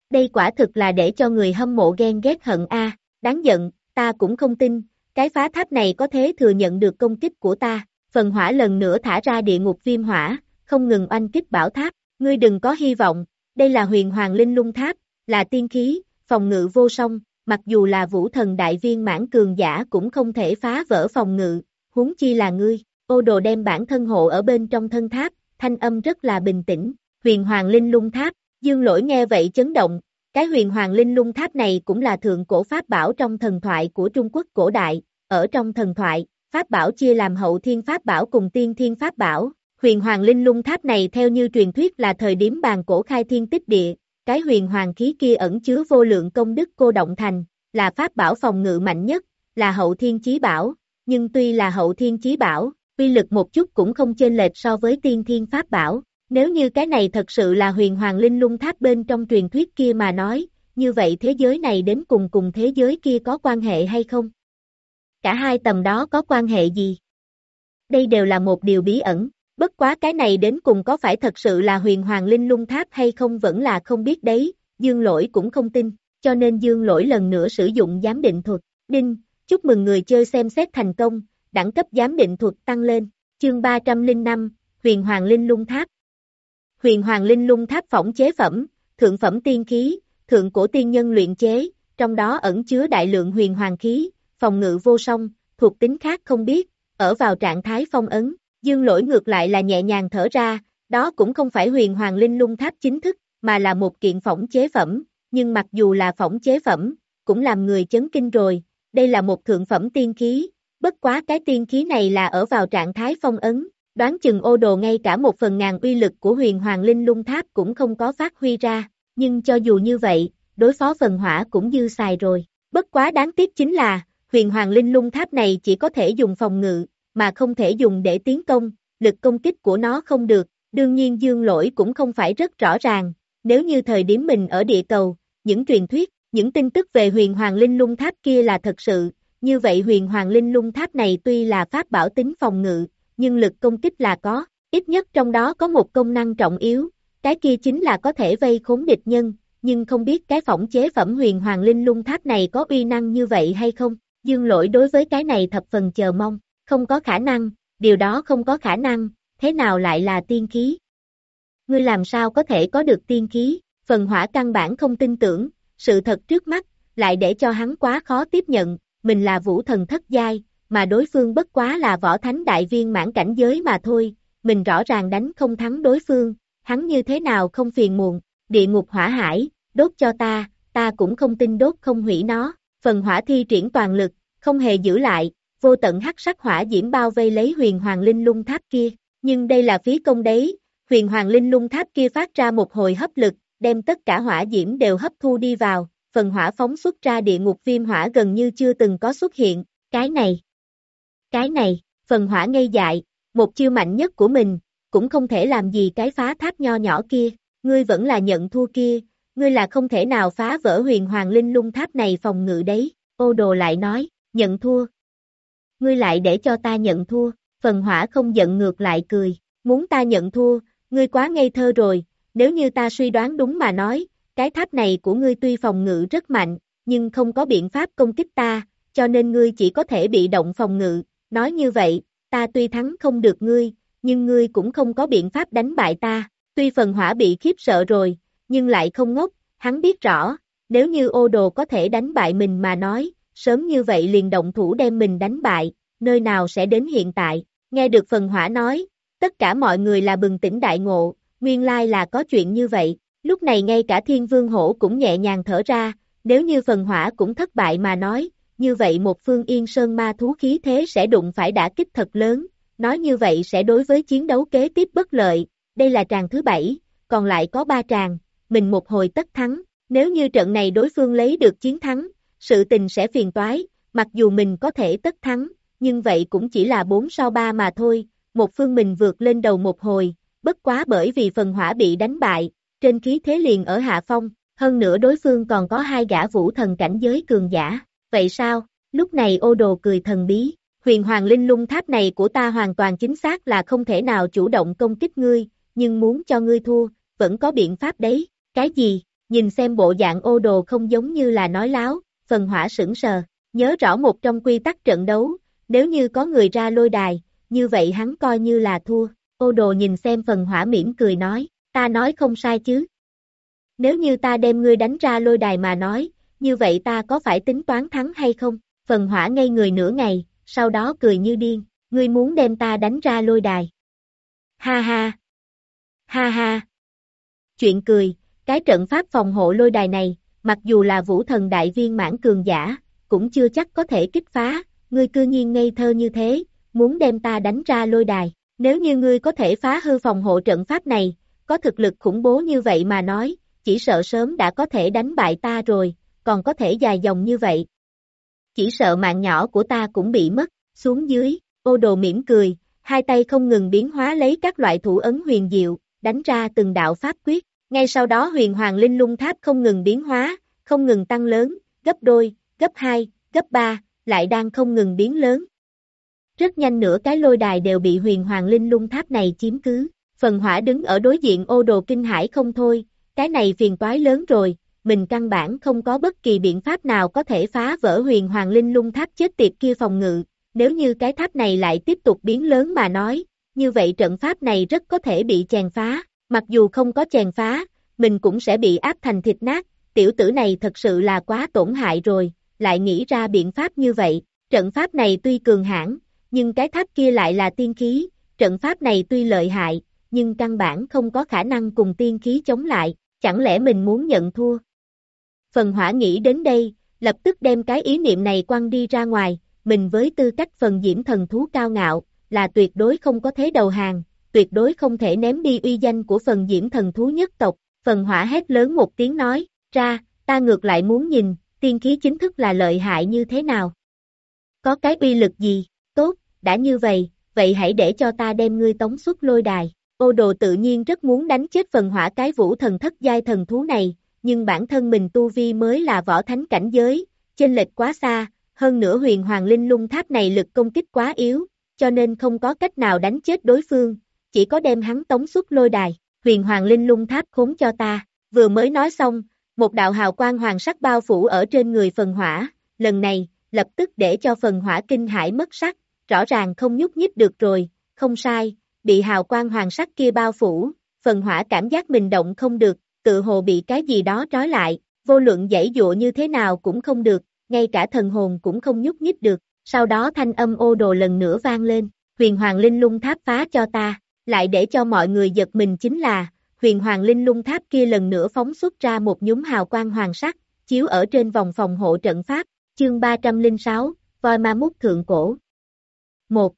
Đây quả thực là để cho người hâm mộ ghen ghét hận a, đáng giận, ta cũng không tin, cái phá tháp này có thế thừa nhận được công kích của ta, phần hỏa lần nữa thả ra địa ngục viêm hỏa, không ngừng oanh kích bảo tháp, ngươi đừng có hy vọng, đây là huyền hoàng linh lung tháp, là tiên khí, phòng ngự vô song, mặc dù là vũ thần đại viên mãn cường giả cũng không thể phá vỡ phòng ngự, huống chi là ngươi, ô đồ đem bản thân hộ ở bên trong thân tháp, thanh âm rất là bình tĩnh, huyền hoàng linh lung tháp, dương lỗi nghe vậy chấn động, cái huyền hoàng linh lung tháp này cũng là thượng cổ pháp bảo trong thần thoại của Trung Quốc cổ đại, ở trong thần thoại, pháp bảo chia làm hậu thiên pháp bảo cùng tiên thiên pháp bảo, huyền hoàng linh lung tháp này theo như truyền thuyết là thời điểm bàn cổ khai thiên tích địa, cái huyền hoàng khí kia ẩn chứa vô lượng công đức cô động thành, là pháp bảo phòng ngự mạnh nhất, là hậu thiên chí bảo, nhưng tuy là hậu thiên chí bảo, uy lực một chút cũng không chênh lệch so với tiên thiên pháp bảo. Nếu như cái này thật sự là huyền hoàng linh lung tháp bên trong truyền thuyết kia mà nói, như vậy thế giới này đến cùng cùng thế giới kia có quan hệ hay không? Cả hai tầm đó có quan hệ gì? Đây đều là một điều bí ẩn, bất quá cái này đến cùng có phải thật sự là huyền hoàng linh lung tháp hay không vẫn là không biết đấy, dương lỗi cũng không tin, cho nên dương lỗi lần nữa sử dụng giám định thuật, đinh, chúc mừng người chơi xem xét thành công, đẳng cấp giám định thuật tăng lên, chương 305, huyền hoàng linh lung tháp. Huyền hoàng linh lung tháp phỏng chế phẩm, thượng phẩm tiên khí, thượng cổ tiên nhân luyện chế, trong đó ẩn chứa đại lượng huyền hoàng khí, phòng ngự vô song, thuộc tính khác không biết, ở vào trạng thái phong ấn, dương lỗi ngược lại là nhẹ nhàng thở ra, đó cũng không phải huyền hoàng linh lung tháp chính thức, mà là một kiện phỏng chế phẩm, nhưng mặc dù là phỏng chế phẩm, cũng làm người chấn kinh rồi, đây là một thượng phẩm tiên khí, bất quá cái tiên khí này là ở vào trạng thái phong ấn, đoán chừng ô đồ ngay cả một phần ngàn uy lực của huyền hoàng linh lung tháp cũng không có phát huy ra, nhưng cho dù như vậy, đối phó phần hỏa cũng dư xài rồi, bất quá đáng tiếc chính là, huyền hoàng linh lung tháp này chỉ có thể dùng phòng ngự, mà không thể dùng để tiến công, lực công kích của nó không được, đương nhiên dương lỗi cũng không phải rất rõ ràng, nếu như thời điểm mình ở địa cầu, những truyền thuyết, những tin tức về huyền hoàng linh lung tháp kia là thật sự, như vậy huyền hoàng linh lung tháp này tuy là pháp bảo tính phòng ngự, nhưng lực công kích là có, ít nhất trong đó có một công năng trọng yếu, cái kia chính là có thể vây khốn địch nhân, nhưng không biết cái phỏng chế phẩm huyền hoàng linh lung tháp này có uy năng như vậy hay không, dương lỗi đối với cái này thập phần chờ mong, không có khả năng, điều đó không có khả năng, thế nào lại là tiên khí? Ngươi làm sao có thể có được tiên khí, phần hỏa căn bản không tin tưởng, sự thật trước mắt, lại để cho hắn quá khó tiếp nhận, mình là vũ thần thất giai, mà đối phương bất quá là võ thánh đại viên mãn cảnh giới mà thôi, mình rõ ràng đánh không thắng đối phương, hắn như thế nào không phiền muộn, địa ngục hỏa hải, đốt cho ta, ta cũng không tin đốt không hủy nó, phần hỏa thi triển toàn lực, không hề giữ lại, vô tận hắc sắc hỏa diễm bao vây lấy huyền hoàng linh lung tháp kia, nhưng đây là phí công đấy, huyền hoàng linh lung tháp kia phát ra một hồi hấp lực, đem tất cả hỏa diễm đều hấp thu đi vào, phần hỏa phóng xuất ra địa ngục viêm hỏa gần như chưa từng có xuất hiện, cái này, cái này, phần hỏa ngây dại, một chiêu mạnh nhất của mình, cũng không thể làm gì cái phá tháp nho nhỏ kia, ngươi vẫn là nhận thua kia, ngươi là không thể nào phá vỡ huyền hoàng linh lung tháp này phòng ngự đấy, ô đồ lại nói, nhận thua. Ngươi lại để cho ta nhận thua, phần hỏa không giận ngược lại cười, muốn ta nhận thua, ngươi quá ngây thơ rồi, nếu như ta suy đoán đúng mà nói, cái tháp này của ngươi tuy phòng ngự rất mạnh, nhưng không có biện pháp công kích ta, cho nên ngươi chỉ có thể bị động phòng ngự, nói như vậy, ta tuy thắng không được ngươi, nhưng ngươi cũng không có biện pháp đánh bại ta, tuy phần hỏa bị khiếp sợ rồi, nhưng lại không ngốc, hắn biết rõ, nếu như ô đồ có thể đánh bại mình mà nói, sớm như vậy liền động thủ đem mình đánh bại, nơi nào sẽ đến hiện tại, nghe được phần hỏa nói, tất cả mọi người là bừng tỉnh đại ngộ, nguyên lai là có chuyện như vậy, lúc này ngay cả thiên vương hổ cũng nhẹ nhàng thở ra, nếu như phần hỏa cũng thất bại mà nói, như vậy một phương yên sơn ma thú khí thế sẽ đụng phải đả kích thật lớn, nói như vậy sẽ đối với chiến đấu kế tiếp bất lợi, đây là tràng thứ bảy, còn lại có ba tràng, mình một hồi tất thắng, nếu như trận này đối phương lấy được chiến thắng, sự tình sẽ phiền toái, mặc dù mình có thể tất thắng, nhưng vậy cũng chỉ là 4 sau 3 mà thôi, một phương mình vượt lên đầu một hồi, bất quá bởi vì phần hỏa bị đánh bại, trên khí thế liền ở hạ phong, hơn nữa đối phương còn có hai gã vũ thần cảnh giới cường giả, vậy sao, lúc này ô đồ cười thần bí, huyền hoàng linh lung tháp này của ta hoàn toàn chính xác là không thể nào chủ động công kích ngươi, nhưng muốn cho ngươi thua, vẫn có biện pháp đấy, cái gì, nhìn xem bộ dạng ô đồ không giống như là nói láo, phần hỏa sững sờ, nhớ rõ một trong quy tắc trận đấu, nếu như có người ra lôi đài, như vậy hắn coi như là thua, ô đồ nhìn xem phần hỏa mỉm cười nói, ta nói không sai chứ. Nếu như ta đem ngươi đánh ra lôi đài mà nói, như vậy ta có phải tính toán thắng hay không? Phần hỏa ngây người nửa ngày, sau đó cười như điên, ngươi muốn đem ta đánh ra lôi đài. Ha ha! Ha ha! chuyện cười, cái trận pháp phòng hộ lôi đài này, mặc dù là vũ thần đại viên mãn cường giả, cũng chưa chắc có thể kích phá, ngươi cư nhiên ngây thơ như thế, muốn đem ta đánh ra lôi đài, nếu như ngươi có thể phá hư phòng hộ trận pháp này, có thực lực khủng bố như vậy mà nói, chỉ sợ sớm đã có thể đánh bại ta rồi, còn có thể dài dòng như vậy. Chỉ sợ mạng nhỏ của ta cũng bị mất, xuống dưới, ô đồ mỉm cười, hai tay không ngừng biến hóa lấy các loại thủ ấn huyền diệu, đánh ra từng đạo pháp quyết. Ngay sau đó huyền hoàng linh lung tháp không ngừng biến hóa, không ngừng tăng lớn, gấp đôi, gấp hai, gấp ba, lại đang không ngừng biến lớn. Rất nhanh nữa cái lôi đài đều bị huyền hoàng linh lung tháp này chiếm cứ. Phần hỏa đứng ở đối diện ô đồ kinh hải không thôi, cái này phiền toái lớn rồi, mình căn bản không có bất kỳ biện pháp nào có thể phá vỡ huyền hoàng linh lung tháp chết tiệt kia phòng ngự, nếu như cái tháp này lại tiếp tục biến lớn mà nói, như vậy trận pháp này rất có thể bị chèn phá, mặc dù không có chèn phá, mình cũng sẽ bị áp thành thịt nát, tiểu tử này thật sự là quá tổn hại rồi, lại nghĩ ra biện pháp như vậy, trận pháp này tuy cường hãn, nhưng cái tháp kia lại là tiên khí, trận pháp này tuy lợi hại, nhưng căn bản không có khả năng cùng tiên khí chống lại, chẳng lẽ mình muốn nhận thua? Phần hỏa nghĩ đến đây, lập tức đem cái ý niệm này quăng đi ra ngoài, mình với tư cách phần diễm thần thú cao ngạo, là tuyệt đối không có thế đầu hàng, tuyệt đối không thể ném đi uy danh của phần diễm thần thú nhất tộc, phần hỏa hét lớn một tiếng nói, ra, ta ngược lại muốn nhìn, tiên khí chính thức là lợi hại như thế nào. Có cái uy lực gì, tốt, đã như vậy, vậy hãy để cho ta đem ngươi tống xuất lôi đài. Ô đồ tự nhiên rất muốn đánh chết phần hỏa cái vũ thần thất giai thần thú này, nhưng bản thân mình tu vi mới là võ thánh cảnh giới, chênh lệch quá xa, hơn nữa huyền hoàng linh lung tháp này lực công kích quá yếu, cho nên không có cách nào đánh chết đối phương, chỉ có đem hắn tống xuất lôi đài, huyền hoàng linh lung tháp khốn cho ta, vừa mới nói xong, một đạo hào quang hoàng sắc bao phủ ở trên người phần hỏa, lần này, lập tức để cho phần hỏa kinh hải mất sắc, rõ ràng không nhúc nhích được rồi, không sai, bị hào quang hoàng sắc kia bao phủ, phần hỏa cảm giác mình động không được, tự hồ bị cái gì đó trói lại, vô luận dãy dụa như thế nào cũng không được, ngay cả thần hồn cũng không nhúc nhích được, sau đó thanh âm ô đồ lần nữa vang lên, huyền hoàng linh lung tháp phá cho ta, lại để cho mọi người giật mình chính là, huyền hoàng linh lung tháp kia lần nữa phóng xuất ra một nhúm hào quang hoàng sắc, chiếu ở trên vòng phòng hộ trận pháp, chương 306, voi ma mút thượng cổ. 1.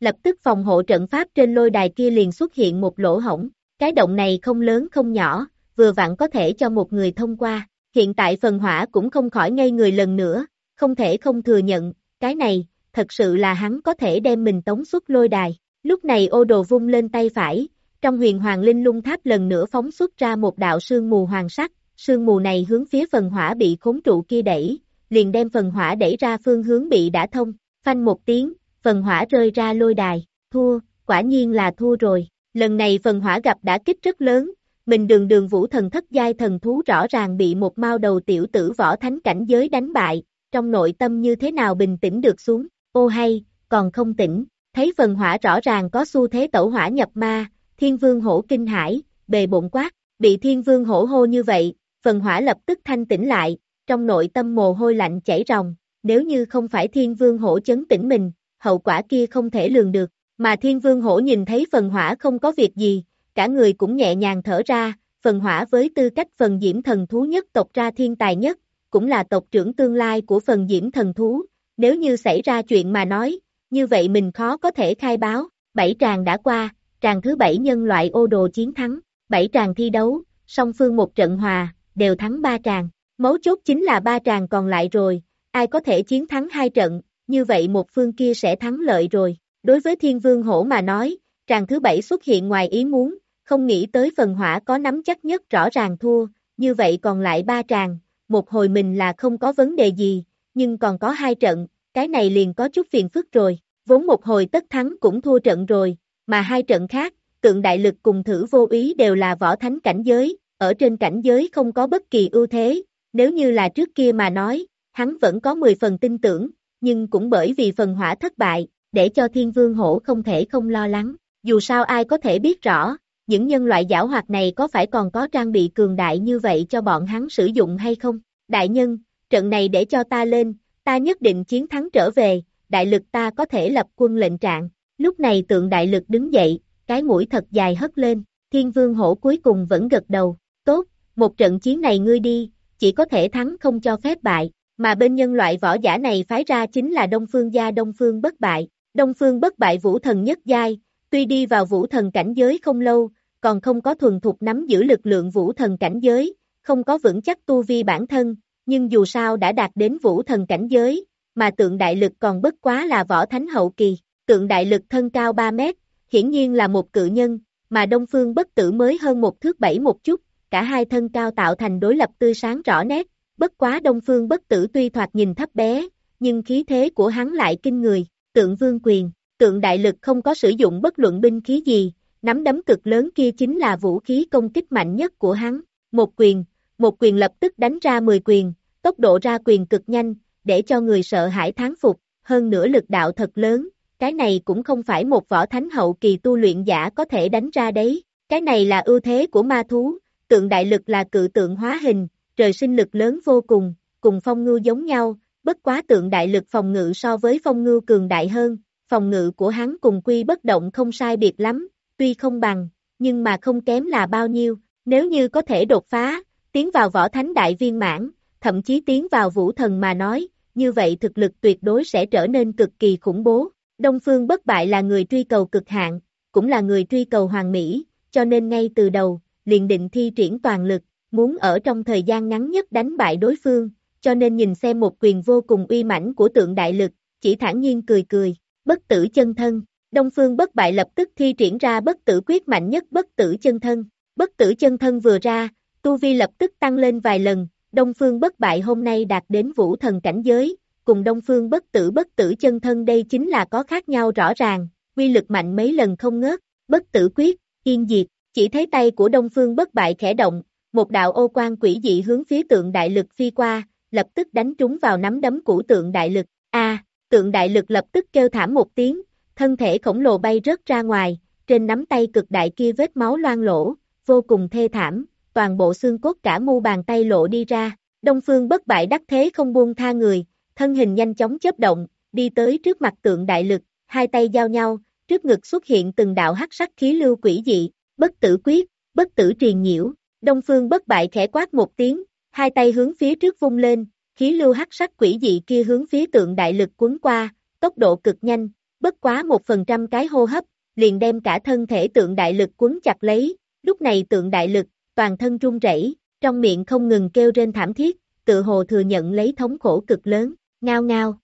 Lập tức phòng hộ trận pháp trên lôi đài kia liền xuất hiện một lỗ hổng, cái động này không lớn không nhỏ, vừa vặn có thể cho một người thông qua, hiện tại phần hỏa cũng không khỏi ngây người lần nữa, không thể không thừa nhận, cái này, thật sự là hắn có thể đem mình tống xuất lôi đài, lúc này ô đồ vung lên tay phải, trong huyền hoàng linh lung tháp lần nữa phóng xuất ra một đạo sương mù hoàng sắc, sương mù này hướng phía phần hỏa bị khốn trụ kia đẩy, liền đem phần hỏa đẩy ra phương hướng bị đã thông, phanh một tiếng, phần hỏa rơi ra lôi đài, thua, quả nhiên là thua rồi, lần này phần hỏa gặp đã kích rất lớn, mình đường đường vũ thần thất giai thần thú rõ ràng bị một mao đầu tiểu tử võ thánh cảnh giới đánh bại, trong nội tâm như thế nào bình tĩnh được xuống, ô hay, còn không tỉnh, thấy phần hỏa rõ ràng có xu thế tẩu hỏa nhập ma, thiên vương hổ kinh hải, bề bộn quát, bị thiên vương hổ hô như vậy, phần hỏa lập tức thanh tỉnh lại, trong nội tâm mồ hôi lạnh chảy ròng, nếu như không phải thiên vương hổ chấn tỉnh mình, hậu quả kia không thể lường được, mà thiên vương hổ nhìn thấy phần hỏa không có việc gì, cả người cũng nhẹ nhàng thở ra, phần hỏa với tư cách phần diễm thần thú nhất tộc ra thiên tài nhất, cũng là tộc trưởng tương lai của phần diễm thần thú, nếu như xảy ra chuyện mà nói, như vậy mình khó có thể khai báo, bảy tràng đã qua, tràng thứ bảy nhân loại ô đồ chiến thắng, bảy tràng thi đấu, song phương một trận hòa, đều thắng ba tràng, mấu chốt chính là ba tràng còn lại rồi, ai có thể chiến thắng hai trận, như vậy một phương kia sẽ thắng lợi rồi, đối với thiên vương hổ mà nói, tràng thứ bảy xuất hiện ngoài ý muốn, không nghĩ tới phần hỏa có nắm chắc nhất rõ ràng thua, như vậy còn lại ba tràng, một hồi mình là không có vấn đề gì, nhưng còn có hai trận, cái này liền có chút phiền phức rồi, vốn một hồi tất thắng cũng thua trận rồi, mà hai trận khác, tượng đại lực cùng thử vô ý đều là võ thánh cảnh giới, ở trên cảnh giới không có bất kỳ ưu thế, nếu như là trước kia mà nói, hắn vẫn có 10 phần tin tưởng, nhưng cũng bởi vì phần hỏa thất bại, để cho thiên vương hổ không thể không lo lắng, dù sao ai có thể biết rõ, những nhân loại giảo hoạt này có phải còn có trang bị cường đại như vậy cho bọn hắn sử dụng hay không? Đại nhân, trận này để cho ta lên, ta nhất định chiến thắng trở về, đại lực ta có thể lập quân lệnh trạng. Lúc này tượng đại lực đứng dậy, cái mũi thật dài hất lên, Thiên Vương Hổ cuối cùng vẫn gật đầu, tốt, một trận chiến này ngươi đi, chỉ có thể thắng không cho phép bại, mà bên nhân loại võ giả này phái ra chính là Đông Phương gia Đông Phương bất bại, Đông Phương bất bại vũ thần nhất giai, tuy đi vào vũ thần cảnh giới không lâu, còn không có thuần thục nắm giữ lực lượng vũ thần cảnh giới, không có vững chắc tu vi bản thân, nhưng dù sao đã đạt đến vũ thần cảnh giới, mà tượng đại lực còn bất quá là võ thánh hậu kỳ, tượng đại lực thân cao 3 mét, hiển nhiên là một cự nhân, mà Đông Phương bất tử mới hơn một thước bảy một chút, cả hai thân cao tạo thành đối lập tươi sáng rõ nét, bất quá Đông Phương bất tử tuy thoạt nhìn thấp bé, nhưng khí thế của hắn lại kinh người, tượng vương quyền, tượng đại lực không có sử dụng bất luận binh khí gì, nắm đấm cực lớn kia chính là vũ khí công kích mạnh nhất của hắn, một quyền, một quyền lập tức đánh ra 10 quyền, tốc độ ra quyền cực nhanh, để cho người sợ hãi thán phục, hơn nữa lực đạo thật lớn, cái này cũng không phải một võ thánh hậu kỳ tu luyện giả có thể đánh ra đấy, cái này là ưu thế của ma thú, tượng đại lực là cự tượng hóa hình, trời sinh lực lớn vô cùng, cùng phong ngư giống nhau, bất quá tượng đại lực phòng ngự so với phong ngư cường đại hơn, phòng ngự của hắn cùng quy bất động không sai biệt lắm, tuy không bằng, nhưng mà không kém là bao nhiêu, nếu như có thể đột phá, tiến vào võ thánh đại viên mãn, thậm chí tiến vào vũ thần mà nói, như vậy thực lực tuyệt đối sẽ trở nên cực kỳ khủng bố. Đông Phương bất bại là người truy cầu cực hạn, cũng là người truy cầu hoàn mỹ, cho nên ngay từ đầu, liền định thi triển toàn lực, muốn ở trong thời gian ngắn nhất đánh bại đối phương, cho nên nhìn xem một quyền vô cùng uy mãnh của tượng đại lực, chỉ thản nhiên cười cười, bất tử chân thân. Đông Phương bất bại lập tức thi triển ra bất tử quyết mạnh nhất bất tử chân thân. Bất tử chân thân vừa ra, tu vi lập tức tăng lên vài lần, Đông Phương bất bại hôm nay đạt đến vũ thần cảnh giới, cùng Đông Phương bất tử bất tử chân thân đây chính là có khác nhau rõ ràng, quy lực mạnh mấy lần không ngớt, bất tử quyết, yên diệt, chỉ thấy tay của Đông Phương bất bại khẽ động, một đạo ô quan quỷ dị hướng phía tượng đại lực phi qua, lập tức đánh trúng vào nắm đấm của tượng đại lực, a tượng đại lực lập tức kêu thảm một tiếng, thân thể khổng lồ bay rớt ra ngoài, trên nắm tay cực đại kia vết máu loang lỗ, vô cùng thê thảm, toàn bộ xương cốt cả mu bàn tay lộ đi ra, Đông Phương bất bại đắc thế không buông tha người, thân hình nhanh chóng chớp động, đi tới trước mặt tượng đại lực, hai tay giao nhau, trước ngực xuất hiện từng đạo hắc sắc khí lưu quỷ dị, bất tử quyết, bất tử truyền nhiễu, Đông Phương bất bại khẽ quát một tiếng, hai tay hướng phía trước vung lên, khí lưu hắc sắc quỷ dị kia hướng phía tượng đại lực cuốn qua, tốc độ cực nhanh, bất quá một phần trăm cái hô hấp, liền đem cả thân thể tượng đại lực cuốn chặt lấy, lúc này tượng đại lực, toàn thân run rẩy, trong miệng không ngừng kêu rên thảm thiết, tự hồ thừa nhận lấy thống khổ cực lớn, ngao ngao.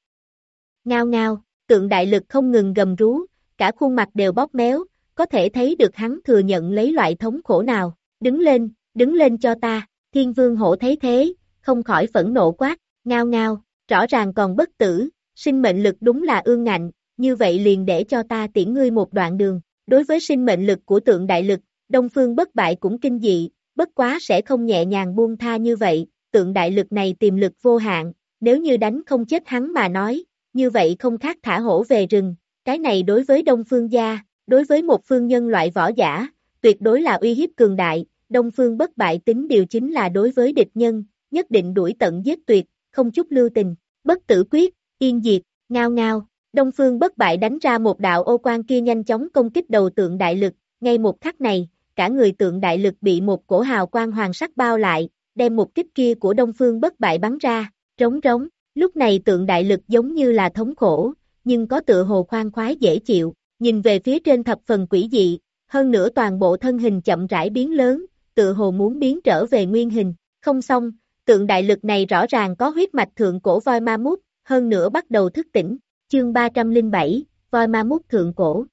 Ngao ngao, tượng đại lực không ngừng gầm rú, cả khuôn mặt đều bóp méo, có thể thấy được hắn thừa nhận lấy loại thống khổ nào, đứng lên, đứng lên cho ta, thiên vương hổ thấy thế, không khỏi phẫn nộ quát, ngao ngao, rõ ràng còn bất tử, sinh mệnh lực đúng là ương ngạnh, như vậy liền để cho ta tiễn ngươi một đoạn đường, đối với sinh mệnh lực của tượng đại lực, Đông Phương bất bại cũng kinh dị, bất quá sẽ không nhẹ nhàng buông tha như vậy, tượng đại lực này tiềm lực vô hạn, nếu như đánh không chết hắn mà nói, như vậy không khác thả hổ về rừng, cái này đối với Đông Phương gia, đối với một phương nhân loại võ giả, tuyệt đối là uy hiếp cường đại, Đông Phương bất bại tính điều chính là đối với địch nhân, nhất định đuổi tận giết tuyệt, không chút lưu tình, bất tử quyết, yên diệt, ngao ngao, Đông Phương bất bại đánh ra một đạo ô quan kia nhanh chóng công kích đầu tượng đại lực, ngay một khắc này, cả người tượng đại lực bị một cổ hào quang hoàng sắc bao lại, đem một kích kia của Đông Phương bất bại bắn ra, trống trống, lúc này tượng đại lực giống như là thống khổ, nhưng có tựa hồ khoan khoái dễ chịu, nhìn về phía trên thập phần quỷ dị, hơn nữa toàn bộ thân hình chậm rãi biến lớn, tựa hồ muốn biến trở về nguyên hình, không xong, tượng đại lực này rõ ràng có huyết mạch thượng cổ voi ma mút, hơn nữa bắt đầu thức tỉnh, chương 307, voi ma mút thượng cổ.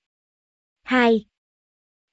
2.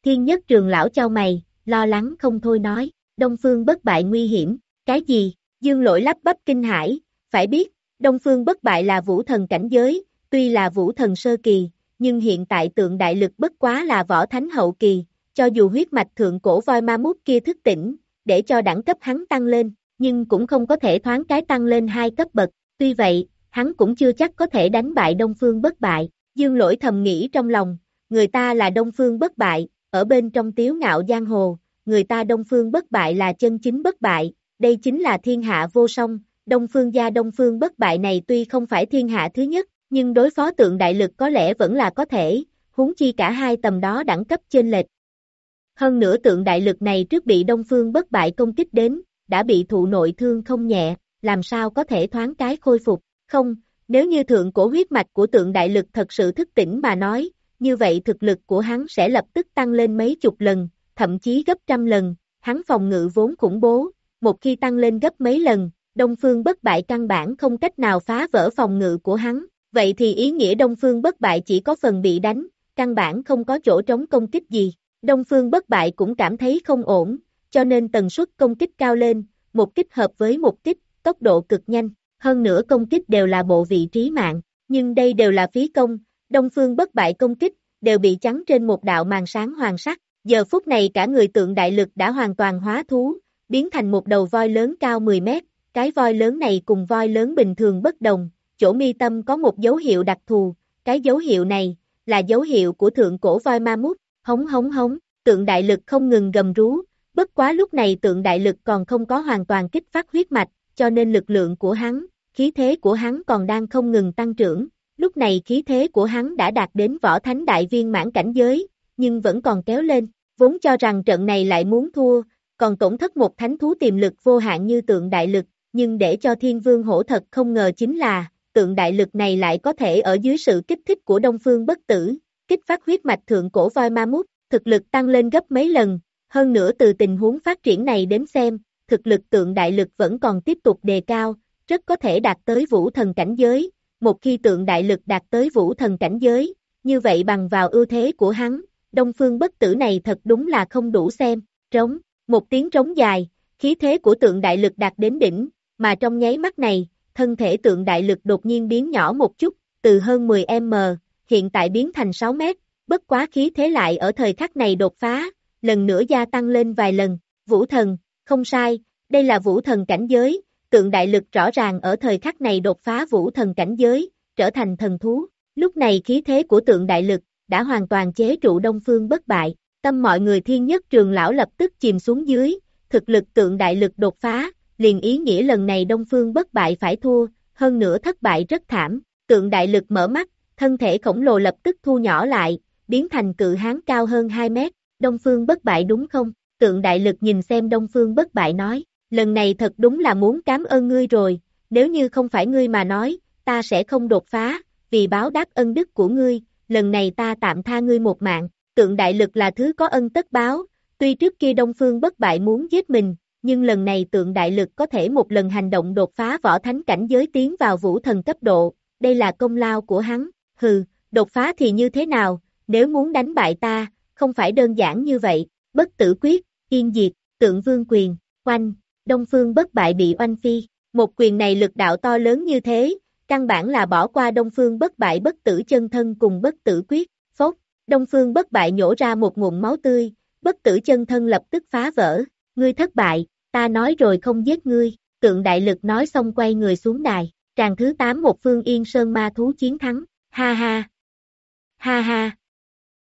Thiên nhất trường lão trao mày, lo lắng không thôi nói, Đông Phương bất bại nguy hiểm, cái gì, dương lỗi lắp bắp kinh hải, phải biết, Đông Phương bất bại là vũ thần cảnh giới, tuy là vũ thần sơ kỳ, nhưng hiện tại tượng đại lực bất quá là võ thánh hậu kỳ, cho dù huyết mạch thượng cổ voi ma mút kia thức tỉnh, để cho đẳng cấp hắn tăng lên, nhưng cũng không có thể thoáng cái tăng lên hai cấp bậc, tuy vậy, hắn cũng chưa chắc có thể đánh bại Đông Phương bất bại, dương lỗi thầm nghĩ trong lòng, người ta là Đông Phương bất bại, ở bên trong tiếu ngạo giang hồ, người ta Đông Phương bất bại là chân chính bất bại, đây chính là thiên hạ vô song, Đông Phương gia Đông Phương bất bại này tuy không phải thiên hạ thứ nhất, nhưng đối phó tượng đại lực có lẽ vẫn là có thể, huống chi cả hai tầm đó đẳng cấp trên lệch. Hơn nữa tượng đại lực này trước bị Đông Phương bất bại công kích đến, đã bị thụ nội thương không nhẹ, làm sao có thể thoáng cái khôi phục, không, nếu như thượng cổ huyết mạch của tượng đại lực thật sự thức tỉnh mà nói, như vậy thực lực của hắn sẽ lập tức tăng lên mấy chục lần, thậm chí gấp trăm lần, hắn phòng ngự vốn khủng bố, một khi tăng lên gấp mấy lần, Đông Phương bất bại căn bản không cách nào phá vỡ phòng ngự của hắn, vậy thì ý nghĩa Đông Phương bất bại chỉ có phần bị đánh, căn bản không có chỗ trống công kích gì. Đông Phương bất bại cũng cảm thấy không ổn, cho nên tần suất công kích cao lên, một kích hợp với một kích, tốc độ cực nhanh, hơn nữa công kích đều là bộ vị trí mạng, nhưng đây đều là phí công, Đông Phương bất bại công kích, đều bị chắn trên một đạo màn sáng hoàng sắc, giờ phút này cả người tượng đại lực đã hoàn toàn hóa thú, biến thành một đầu voi lớn cao 10 mét, cái voi lớn này cùng voi lớn bình thường bất đồng, chỗ mi tâm có một dấu hiệu đặc thù, cái dấu hiệu này, là dấu hiệu của thượng cổ voi ma mút, hống hống hống, tượng đại lực không ngừng gầm rú, bất quá lúc này tượng đại lực còn không có hoàn toàn kích phát huyết mạch, cho nên lực lượng của hắn, khí thế của hắn còn đang không ngừng tăng trưởng, lúc này khí thế của hắn đã đạt đến võ thánh đại viên mãn cảnh giới, nhưng vẫn còn kéo lên, vốn cho rằng trận này lại muốn thua, còn tổn thất một thánh thú tiềm lực vô hạn như tượng đại lực, nhưng để cho thiên vương hổ thật không ngờ chính là, tượng đại lực này lại có thể ở dưới sự kích thích của đông phương bất tử, kích phát huyết mạch thượng cổ voi ma mút, thực lực tăng lên gấp mấy lần, hơn nữa từ tình huống phát triển này đến xem, thực lực tượng đại lực vẫn còn tiếp tục đề cao, rất có thể đạt tới vũ thần cảnh giới, một khi tượng đại lực đạt tới vũ thần cảnh giới, như vậy bằng vào ưu thế của hắn, đông phương bất tử này thật đúng là không đủ xem, trống, một tiếng trống dài, khí thế của tượng đại lực đạt đến đỉnh, mà trong nháy mắt này, thân thể tượng đại lực đột nhiên biến nhỏ một chút, từ hơn 10m, hiện tại biến thành 6 mét, bất quá khí thế lại ở thời khắc này đột phá, lần nữa gia tăng lên vài lần, vũ thần, không sai, đây là vũ thần cảnh giới, tượng đại lực rõ ràng ở thời khắc này đột phá vũ thần cảnh giới, trở thành thần thú, lúc này khí thế của tượng đại lực, đã hoàn toàn chế trụ đông phương bất bại, tâm mọi người thiên nhất trường lão lập tức chìm xuống dưới, thực lực tượng đại lực đột phá, liền ý nghĩa lần này Đông Phương bất bại phải thua, hơn nữa thất bại rất thảm, tượng đại lực mở mắt, thân thể khổng lồ lập tức thu nhỏ lại, biến thành cự hán cao hơn 2 mét, Đông Phương bất bại đúng không? Tượng đại lực nhìn xem Đông Phương bất bại nói, lần này thật đúng là muốn cảm ơn ngươi rồi, nếu như không phải ngươi mà nói, ta sẽ không đột phá, vì báo đáp ân đức của ngươi, lần này ta tạm tha ngươi một mạng, tượng đại lực là thứ có ân tất báo, tuy trước kia Đông Phương bất bại muốn giết mình, nhưng lần này tượng đại lực có thể một lần hành động đột phá võ thánh cảnh giới tiến vào vũ thần cấp độ, đây là công lao của hắn, hừ, đột phá thì như thế nào, nếu muốn đánh bại ta, không phải đơn giản như vậy, bất tử quyết, yên diệt, tượng vương quyền, quanh đông phương bất bại bị oanh phi, một quyền này lực đạo to lớn như thế, căn bản là bỏ qua đông phương bất bại bất tử chân thân cùng bất tử quyết, phốc, đông phương bất bại nhổ ra một nguồn máu tươi, bất tử chân thân lập tức phá vỡ, ngươi thất bại, ta nói rồi không giết ngươi, tượng đại lực nói xong quay người xuống đài, tràng thứ 8 một phương yên sơn ma thú chiến thắng, ha ha, ha ha,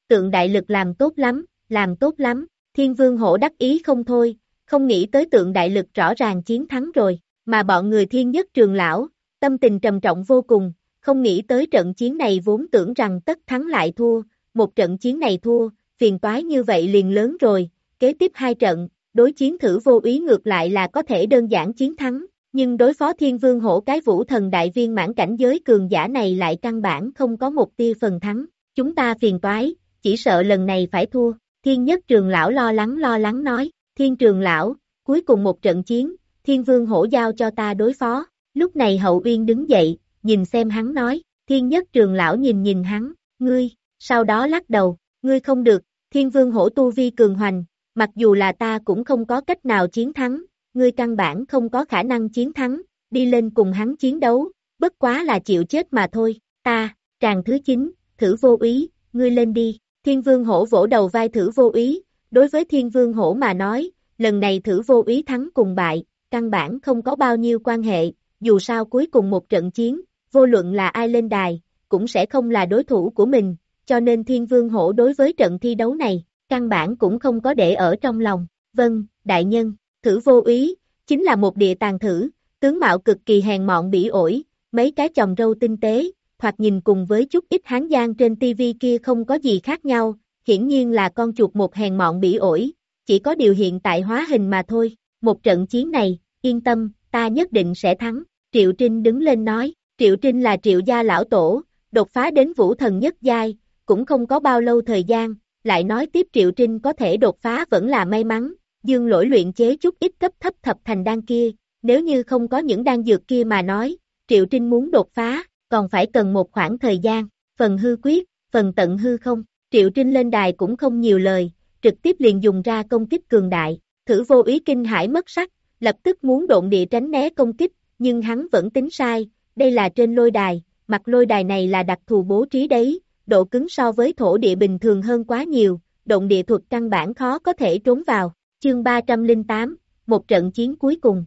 tượng đại lực làm tốt lắm, làm tốt lắm, thiên vương hổ đắc ý không thôi, không nghĩ tới tượng đại lực rõ ràng chiến thắng rồi, mà bọn người thiên nhất trường lão, tâm tình trầm trọng vô cùng, không nghĩ tới trận chiến này vốn tưởng rằng tất thắng lại thua, một trận chiến này thua, phiền toái như vậy liền lớn rồi, kế tiếp hai trận, đối chiến thử vô ý ngược lại là có thể đơn giản chiến thắng, nhưng đối phó thiên vương hổ cái vũ thần đại viên mãn cảnh giới cường giả này lại căn bản không có một tia phần thắng, chúng ta phiền toái, chỉ sợ lần này phải thua, thiên nhất trường lão lo lắng lo lắng nói, thiên trường lão, cuối cùng một trận chiến, thiên vương hổ giao cho ta đối phó, lúc này hậu uyên đứng dậy, nhìn xem hắn nói, thiên nhất trường lão nhìn nhìn hắn, ngươi, sau đó lắc đầu, ngươi không được, thiên vương hổ tu vi cường hoành, mặc dù là ta cũng không có cách nào chiến thắng, ngươi căn bản không có khả năng chiến thắng, đi lên cùng hắn chiến đấu, bất quá là chịu chết mà thôi, ta, tràng thứ 9, thử vô ý, ngươi lên đi, thiên vương hổ vỗ đầu vai thử vô ý, đối với thiên vương hổ mà nói, lần này thử vô ý thắng cùng bại, căn bản không có bao nhiêu quan hệ, dù sao cuối cùng một trận chiến, vô luận là ai lên đài, cũng sẽ không là đối thủ của mình, cho nên thiên vương hổ đối với trận thi đấu này, căn bản cũng không có để ở trong lòng. Vâng, đại nhân, thử vô ý, chính là một địa tàn thử, tướng mạo cực kỳ hèn mọn bỉ ổi, mấy cái chồng râu tinh tế, thoạt nhìn cùng với chút ít hán giang trên tivi kia không có gì khác nhau, hiển nhiên là con chuột một hèn mọn bỉ ổi, chỉ có điều hiện tại hóa hình mà thôi, một trận chiến này, yên tâm, ta nhất định sẽ thắng, Triệu Trinh đứng lên nói, Triệu Trinh là Triệu gia lão tổ, đột phá đến vũ thần nhất giai, cũng không có bao lâu thời gian, lại nói tiếp Triệu Trinh có thể đột phá vẫn là may mắn, dương lỗi luyện chế chút ít cấp thấp thập thành đan kia, nếu như không có những đan dược kia mà nói, Triệu Trinh muốn đột phá, còn phải cần một khoảng thời gian, phần hư quyết, phần tận hư không, Triệu Trinh lên đài cũng không nhiều lời, trực tiếp liền dùng ra công kích cường đại, thử vô ý kinh hải mất sắc, lập tức muốn độn địa tránh né công kích, nhưng hắn vẫn tính sai, đây là trên lôi đài, mặt lôi đài này là đặc thù bố trí đấy, độ cứng so với thổ địa bình thường hơn quá nhiều, động địa thuật căn bản khó có thể trốn vào, chương 308, một trận chiến cuối cùng.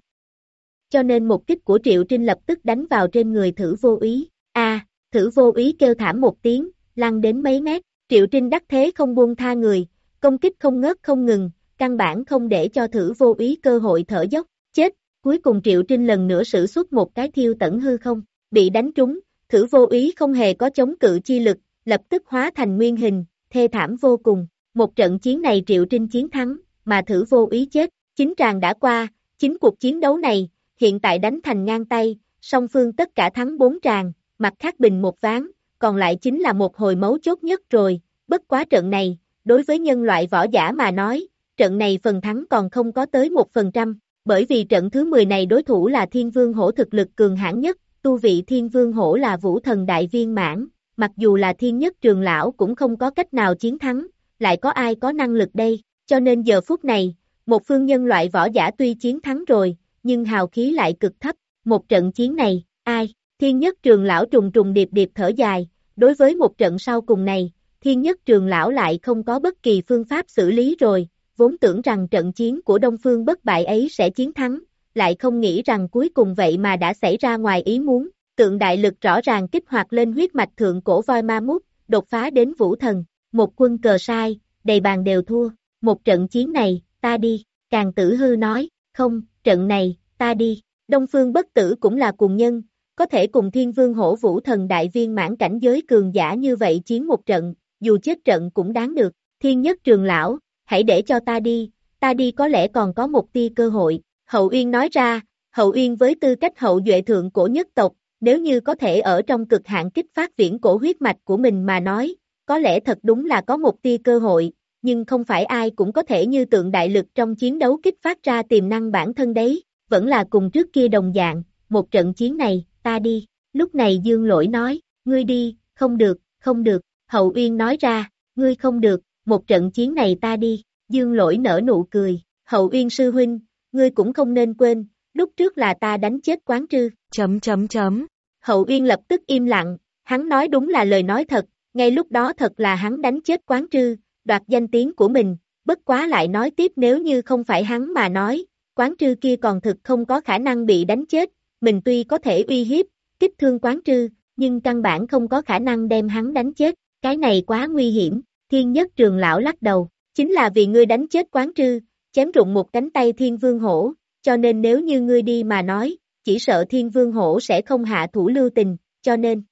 Cho nên một kích của Triệu Trinh lập tức đánh vào trên người thử vô ý, a thử vô ý kêu thảm một tiếng, lăn đến mấy mét, Triệu Trinh đắc thế không buông tha người, công kích không ngớt không ngừng, căn bản không để cho thử vô ý cơ hội thở dốc, chết, cuối cùng Triệu Trinh lần nữa sử xuất một cái thiêu tẩn hư không, bị đánh trúng, thử vô ý không hề có chống cự chi lực, lập tức hóa thành nguyên hình, thê thảm vô cùng, một trận chiến này Triệu Trinh chiến thắng, mà thử vô ý chết, chính tràng đã qua, chính cuộc chiến đấu này, hiện tại đánh thành ngang tay, song phương tất cả thắng bốn tràng, mặt khác bình một ván, còn lại chính là một hồi mấu chốt nhất rồi, bất quá trận này, đối với nhân loại võ giả mà nói, trận này phần thắng còn không có tới một phần trăm, bởi vì trận thứ 10 này đối thủ là thiên vương hổ thực lực cường hãn nhất, tu vị thiên vương hổ là vũ thần đại viên mãn, mặc dù là thiên nhất trường lão cũng không có cách nào chiến thắng, lại có ai có năng lực đây, cho nên giờ phút này, một phương nhân loại võ giả tuy chiến thắng rồi, nhưng hào khí lại cực thấp, một trận chiến này, ai, thiên nhất trường lão trùng trùng điệp điệp thở dài, đối với một trận sau cùng này, thiên nhất trường lão lại không có bất kỳ phương pháp xử lý rồi, vốn tưởng rằng trận chiến của Đông Phương bất bại ấy sẽ chiến thắng, lại không nghĩ rằng cuối cùng vậy mà đã xảy ra ngoài ý muốn, tượng đại lực rõ ràng kích hoạt lên huyết mạch thượng cổ voi ma mút, đột phá đến vũ thần, một quân cờ sai, đầy bàn đều thua, một trận chiến này, ta đi, càng tử hư nói, không, trận này, ta đi, Đông Phương bất tử cũng là cùng nhân, có thể cùng thiên vương hổ vũ thần đại viên mãn cảnh giới cường giả như vậy chiến một trận, dù chết trận cũng đáng được, thiên nhất trường lão, hãy để cho ta đi, ta đi có lẽ còn có một tia cơ hội, Hậu Uyên nói ra, Hậu Uyên với tư cách hậu duệ thượng cổ nhất tộc, nếu như có thể ở trong cực hạn kích phát viễn cổ huyết mạch của mình mà nói, có lẽ thật đúng là có một tia cơ hội, nhưng không phải ai cũng có thể như tượng đại lực trong chiến đấu kích phát ra tiềm năng bản thân đấy, vẫn là cùng trước kia đồng dạng, một trận chiến này, ta đi, lúc này Dương Lỗi nói, ngươi đi, không được, không được, Hậu Uyên nói ra, ngươi không được, một trận chiến này ta đi, Dương Lỗi nở nụ cười, Hậu Uyên sư huynh, ngươi cũng không nên quên, lúc trước là ta đánh chết quán trư, chấm chấm chấm. Hậu Uyên lập tức im lặng, hắn nói đúng là lời nói thật, ngay lúc đó thật là hắn đánh chết quán trư, đoạt danh tiếng của mình, bất quá lại nói tiếp nếu như không phải hắn mà nói, quán trư kia còn thực không có khả năng bị đánh chết, mình tuy có thể uy hiếp, kích thương quán trư, nhưng căn bản không có khả năng đem hắn đánh chết, cái này quá nguy hiểm, thiên nhất trường lão lắc đầu, chính là vì ngươi đánh chết quán trư, chém rụng một cánh tay thiên vương hổ, cho nên nếu như ngươi đi mà nói, chỉ sợ thiên vương hổ sẽ không hạ thủ lưu tình, cho nên.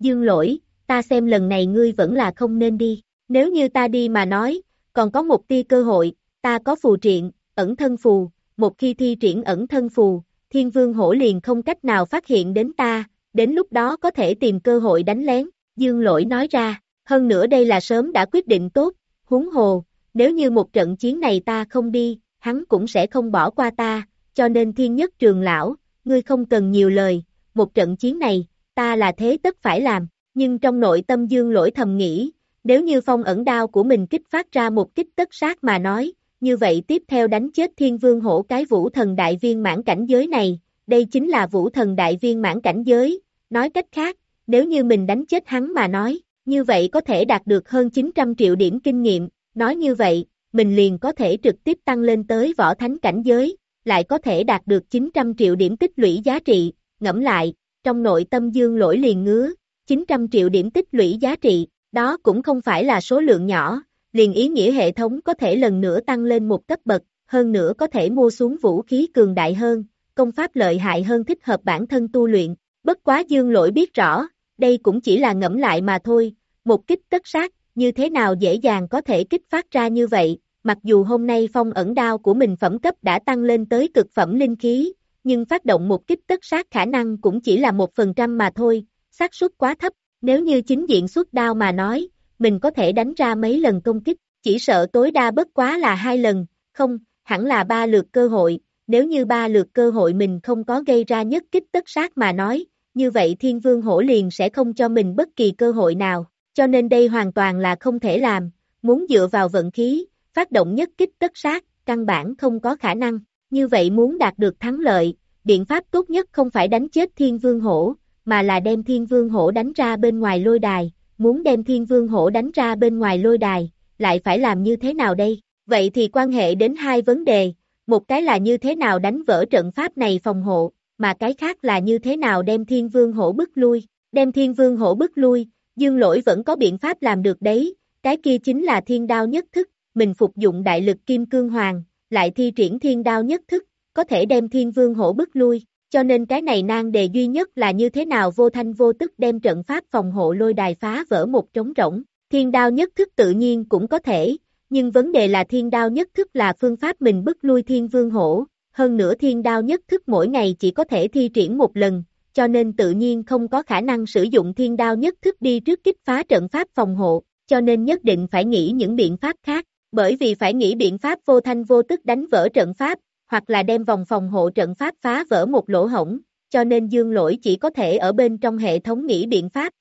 Dương lỗi, ta xem lần này ngươi vẫn là không nên đi, nếu như ta đi mà nói, còn có một tia cơ hội, ta có phù triện, ẩn thân phù, một khi thi triển ẩn thân phù, thiên vương hổ liền không cách nào phát hiện đến ta, đến lúc đó có thể tìm cơ hội đánh lén, dương lỗi nói ra, hơn nữa đây là sớm đã quyết định tốt, huống hồ, nếu như một trận chiến này ta không đi, hắn cũng sẽ không bỏ qua ta, cho nên thiên nhất trường lão, ngươi không cần nhiều lời, một trận chiến này, ta là thế tất phải làm, nhưng trong nội tâm dương lỗi thầm nghĩ, nếu như phong ẩn đao của mình kích phát ra một kích tất sát mà nói, như vậy tiếp theo đánh chết thiên vương hổ cái vũ thần đại viên mãn cảnh giới này, đây chính là vũ thần đại viên mãn cảnh giới, nói cách khác, nếu như mình đánh chết hắn mà nói, như vậy có thể đạt được hơn 900 triệu điểm kinh nghiệm, nói như vậy, mình liền có thể trực tiếp tăng lên tới võ thánh cảnh giới, lại có thể đạt được 900 triệu điểm tích lũy giá trị, ngẫm lại, trong nội tâm dương lỗi liền ngứa, 900 triệu điểm tích lũy giá trị, đó cũng không phải là số lượng nhỏ, liền ý nghĩa hệ thống có thể lần nữa tăng lên một cấp bậc, hơn nữa có thể mua xuống vũ khí cường đại hơn, công pháp lợi hại hơn thích hợp bản thân tu luyện, bất quá dương lỗi biết rõ, đây cũng chỉ là ngẫm lại mà thôi, một kích tất sát, như thế nào dễ dàng có thể kích phát ra như vậy, mặc dù hôm nay phong ẩn đao của mình phẩm cấp đã tăng lên tới cực phẩm linh khí, nhưng phát động một kích tất sát khả năng cũng chỉ là một phần trăm mà thôi, xác suất quá thấp, nếu như chính diện xuất đao mà nói, mình có thể đánh ra mấy lần công kích, chỉ sợ tối đa bất quá là hai lần, không, hẳn là ba lượt cơ hội, nếu như ba lượt cơ hội mình không có gây ra nhất kích tất sát mà nói, như vậy thiên vương hổ liền sẽ không cho mình bất kỳ cơ hội nào, cho nên đây hoàn toàn là không thể làm, muốn dựa vào vận khí, phát động nhất kích tất sát, căn bản không có khả năng, như vậy muốn đạt được thắng lợi, biện pháp tốt nhất không phải đánh chết thiên vương hổ, mà là đem thiên vương hổ đánh ra bên ngoài lôi đài, muốn đem thiên vương hổ đánh ra bên ngoài lôi đài, lại phải làm như thế nào đây? Vậy thì quan hệ đến hai vấn đề, một cái là như thế nào đánh vỡ trận pháp này phòng hộ, mà cái khác là như thế nào đem thiên vương hổ bức lui, đem thiên vương hổ bức lui, dương lỗi vẫn có biện pháp làm được đấy, cái kia chính là thiên đao nhất thức, mình phục dụng đại lực kim cương hoàng, lại thi triển thiên đao nhất thức, có thể đem thiên vương hổ bức lui, cho nên cái này nan đề duy nhất là như thế nào vô thanh vô tức đem trận pháp phòng hộ lôi đài phá vỡ một trống rỗng, thiên đao nhất thức tự nhiên cũng có thể, nhưng vấn đề là thiên đao nhất thức là phương pháp mình bức lui thiên vương hổ, hơn nữa thiên đao nhất thức mỗi ngày chỉ có thể thi triển một lần, cho nên tự nhiên không có khả năng sử dụng thiên đao nhất thức đi trước kích phá trận pháp phòng hộ, cho nên nhất định phải nghĩ những biện pháp khác, bởi vì phải nghĩ biện pháp vô thanh vô tức đánh vỡ trận pháp, hoặc là đem vòng phòng hộ trận pháp phá vỡ một lỗ hổng, cho nên dương lỗi chỉ có thể ở bên trong hệ thống nghĩ biện pháp.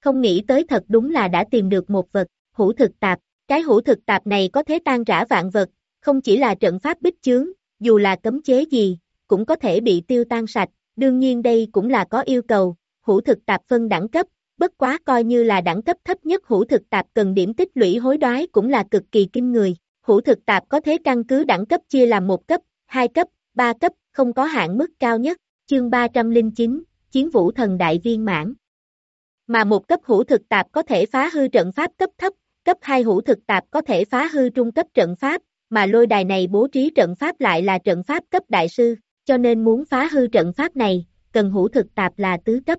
Không nghĩ tới thật đúng là đã tìm được một vật, hữu thực tạp, cái hữu thực tạp này có thể tan rã vạn vật, không chỉ là trận pháp bích chướng, dù là cấm chế gì, cũng có thể bị tiêu tan sạch, đương nhiên đây cũng là có yêu cầu, hữu thực tạp phân đẳng cấp, bất quá coi như là đẳng cấp thấp nhất hữu thực tạp cần điểm tích lũy hối đoái cũng là cực kỳ kinh người, hữu thực tạp có thế căn cứ đẳng cấp chia làm một cấp, hai cấp, ba cấp, không có hạn mức cao nhất, chương 309, Chiến vũ thần đại viên mãn. Mà một cấp hữu thực tạp có thể phá hư trận pháp cấp thấp, cấp 2 hữu thực tạp có thể phá hư trung cấp trận pháp, mà lôi đài này bố trí trận pháp lại là trận pháp cấp đại sư, cho nên muốn phá hư trận pháp này, cần hữu thực tạp là tứ cấp.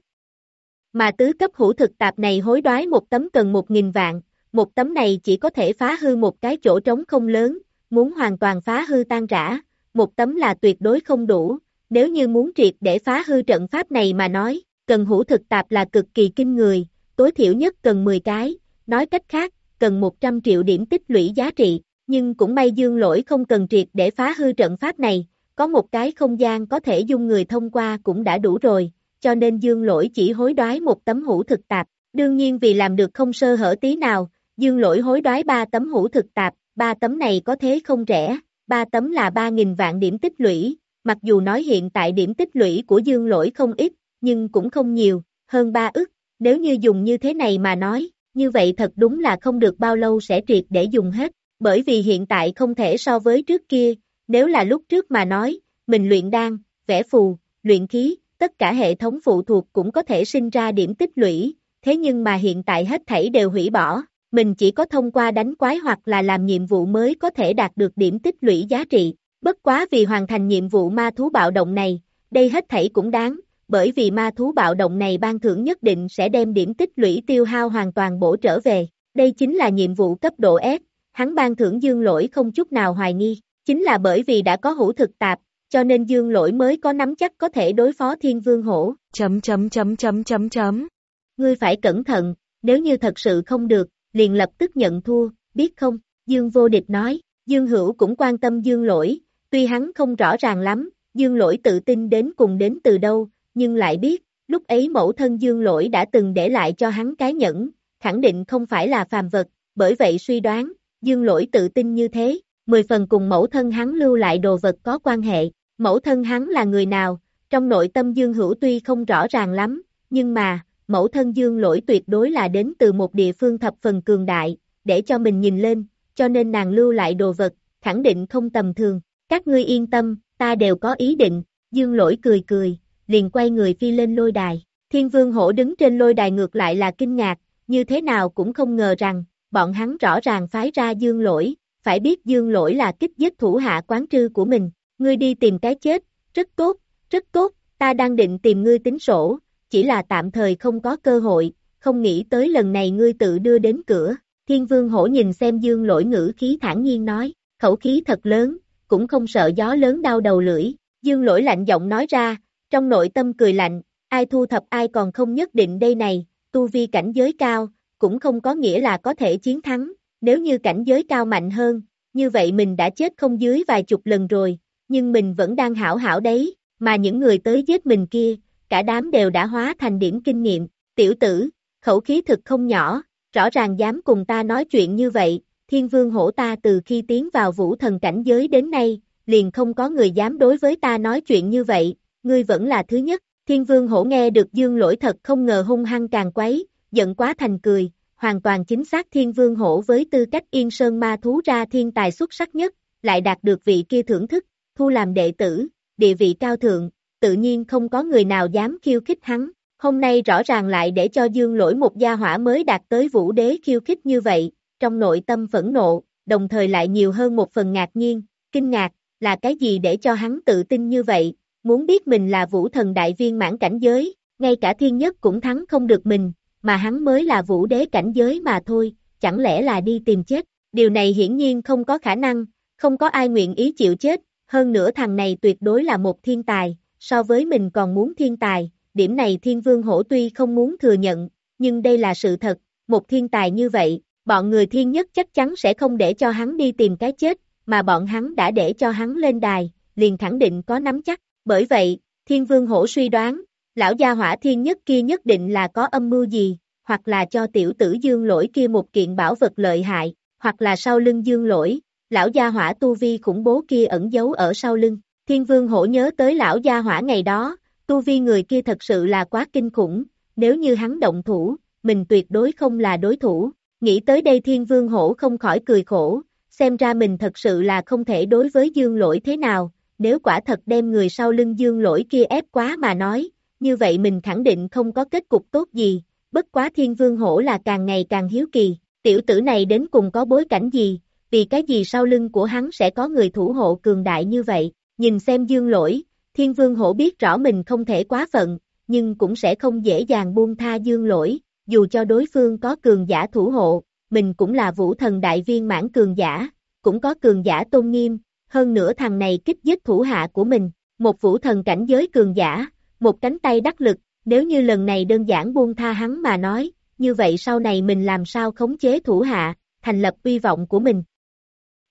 Mà tứ cấp hữu thực tạp này hối đoái một tấm cần một nghìn vạn, một tấm này chỉ có thể phá hư một cái chỗ trống không lớn, muốn hoàn toàn phá hư tan rã, một tấm là tuyệt đối không đủ, nếu như muốn triệt để phá hư trận pháp này mà nói, cần hữu thực tạp là cực kỳ kinh người, tối thiểu nhất cần 10 cái, nói cách khác, cần 100 triệu điểm tích lũy giá trị, nhưng cũng may dương lỗi không cần triệt để phá hư trận pháp này, có một cái không gian có thể dung người thông qua cũng đã đủ rồi, cho nên dương lỗi chỉ hối đoái một tấm hũ thực tạp, đương nhiên vì làm được không sơ hở tí nào, dương lỗi hối đoái ba tấm hũ thực tạp, ba tấm này có thế không rẻ, ba tấm là 3.000 vạn điểm tích lũy, mặc dù nói hiện tại điểm tích lũy của dương lỗi không ít, nhưng cũng không nhiều, hơn 3 ức, nếu như dùng như thế này mà nói, như vậy thật đúng là không được bao lâu sẽ triệt để dùng hết, bởi vì hiện tại không thể so với trước kia, nếu là lúc trước mà nói, mình luyện đan, vẽ phù, luyện khí, tất cả hệ thống phụ thuộc cũng có thể sinh ra điểm tích lũy, thế nhưng mà hiện tại hết thảy đều hủy bỏ, mình chỉ có thông qua đánh quái hoặc là làm nhiệm vụ mới có thể đạt được điểm tích lũy giá trị, bất quá vì hoàn thành nhiệm vụ ma thú bạo động này, đây hết thảy cũng đáng, bởi vì ma thú bạo động này ban thưởng nhất định sẽ đem điểm tích lũy tiêu hao hoàn toàn bổ trở về, đây chính là nhiệm vụ cấp độ S, hắn ban thưởng dương lỗi không chút nào hoài nghi, chính là bởi vì đã có hữu thực tạp, cho nên dương lỗi mới có nắm chắc có thể đối phó thiên vương hổ. Chấm chấm chấm chấm chấm chấm. Ngươi phải cẩn thận, nếu như thật sự không được, liền lập tức nhận thua, biết không? Dương vô địch nói, Dương hữu cũng quan tâm Dương lỗi, tuy hắn không rõ ràng lắm, Dương lỗi tự tin đến cùng đến từ đâu, nhưng lại biết, lúc ấy mẫu thân Dương lỗi đã từng để lại cho hắn cái nhẫn, khẳng định không phải là phàm vật, bởi vậy suy đoán, Dương lỗi tự tin như thế, mười phần cùng mẫu thân hắn lưu lại đồ vật có quan hệ, mẫu thân hắn là người nào, trong nội tâm Dương hữu tuy không rõ ràng lắm, nhưng mà, mẫu thân Dương lỗi tuyệt đối là đến từ một địa phương thập phần cường đại, để cho mình nhìn lên, cho nên nàng lưu lại đồ vật, khẳng định không tầm thường, các ngươi yên tâm, ta đều có ý định, Dương lỗi cười cười, liền quay người phi lên lôi đài, thiên vương hổ đứng trên lôi đài ngược lại là kinh ngạc, như thế nào cũng không ngờ rằng, bọn hắn rõ ràng phái ra Dương lỗi, phải biết Dương lỗi là kích giết thủ hạ quán trư của mình, ngươi đi tìm cái chết, rất tốt, rất tốt, ta đang định tìm ngươi tính sổ, chỉ là tạm thời không có cơ hội, không nghĩ tới lần này ngươi tự đưa đến cửa, Thiên vương hổ nhìn xem dương lỗi ngữ khí thản nhiên nói, khẩu khí thật lớn, cũng không sợ gió lớn đau đầu lưỡi, dương lỗi lạnh giọng nói ra, trong nội tâm cười lạnh, ai thu thập ai còn không nhất định đây này, tu vi cảnh giới cao, cũng không có nghĩa là có thể chiến thắng, nếu như cảnh giới cao mạnh hơn, như vậy mình đã chết không dưới vài chục lần rồi, nhưng mình vẫn đang hảo hảo đấy, mà những người tới giết mình kia, cả đám đều đã hóa thành điểm kinh nghiệm, tiểu tử, khẩu khí thực không nhỏ, rõ ràng dám cùng ta nói chuyện như vậy, thiên vương hổ ta từ khi tiến vào vũ thần cảnh giới đến nay, liền không có người dám đối với ta nói chuyện như vậy, ngươi vẫn là thứ nhất, thiên vương hổ nghe được dương lỗi thật không ngờ hung hăng càng quấy, giận quá thành cười, hoàn toàn chính xác thiên vương hổ với tư cách yên sơn ma thú ra thiên tài xuất sắc nhất, lại đạt được vị kia thưởng thức, thu làm đệ tử, địa vị cao thượng, tự nhiên không có người nào dám khiêu khích hắn. Hôm nay rõ ràng lại để cho dương lỗi một gia hỏa mới đạt tới vũ đế khiêu khích như vậy, trong nội tâm phẫn nộ, đồng thời lại nhiều hơn một phần ngạc nhiên, kinh ngạc, là cái gì để cho hắn tự tin như vậy, muốn biết mình là vũ thần đại viên mãn cảnh giới, ngay cả thiên nhất cũng thắng không được mình, mà hắn mới là vũ đế cảnh giới mà thôi, chẳng lẽ là đi tìm chết, điều này hiển nhiên không có khả năng, không có ai nguyện ý chịu chết, hơn nữa thằng này tuyệt đối là một thiên tài, so với mình còn muốn thiên tài, điểm này thiên vương hổ tuy không muốn thừa nhận, nhưng đây là sự thật, một thiên tài như vậy, bọn người thiên nhất chắc chắn sẽ không để cho hắn đi tìm cái chết, mà bọn hắn đã để cho hắn lên đài, liền khẳng định có nắm chắc, bởi vậy, thiên vương hổ suy đoán, lão gia hỏa thiên nhất kia nhất định là có âm mưu gì, hoặc là cho tiểu tử dương lỗi kia một kiện bảo vật lợi hại, hoặc là sau lưng dương lỗi, lão gia hỏa tu vi khủng bố kia ẩn giấu ở sau lưng. Thiên vương hổ nhớ tới lão gia hỏa ngày đó, tu vi người kia thật sự là quá kinh khủng, nếu như hắn động thủ, mình tuyệt đối không là đối thủ. Nghĩ tới đây thiên vương hổ không khỏi cười khổ, xem ra mình thật sự là không thể đối với dương lỗi thế nào, nếu quả thật đem người sau lưng dương lỗi kia ép quá mà nói, như vậy mình khẳng định không có kết cục tốt gì, bất quá thiên vương hổ là càng ngày càng hiếu kỳ, tiểu tử này đến cùng có bối cảnh gì, vì cái gì sau lưng của hắn sẽ có người thủ hộ cường đại như vậy, nhìn xem dương lỗi, thiên vương hổ biết rõ mình không thể quá phận, nhưng cũng sẽ không dễ dàng buông tha dương lỗi, dù cho đối phương có cường giả thủ hộ, mình cũng là vũ thần đại viên mãn cường giả, cũng có cường giả tôn nghiêm, hơn nữa thằng này kích giết thủ hạ của mình, một vũ thần cảnh giới cường giả, một cánh tay đắc lực, nếu như lần này đơn giản buông tha hắn mà nói, như vậy sau này mình làm sao khống chế thủ hạ, thành lập uy vọng của mình.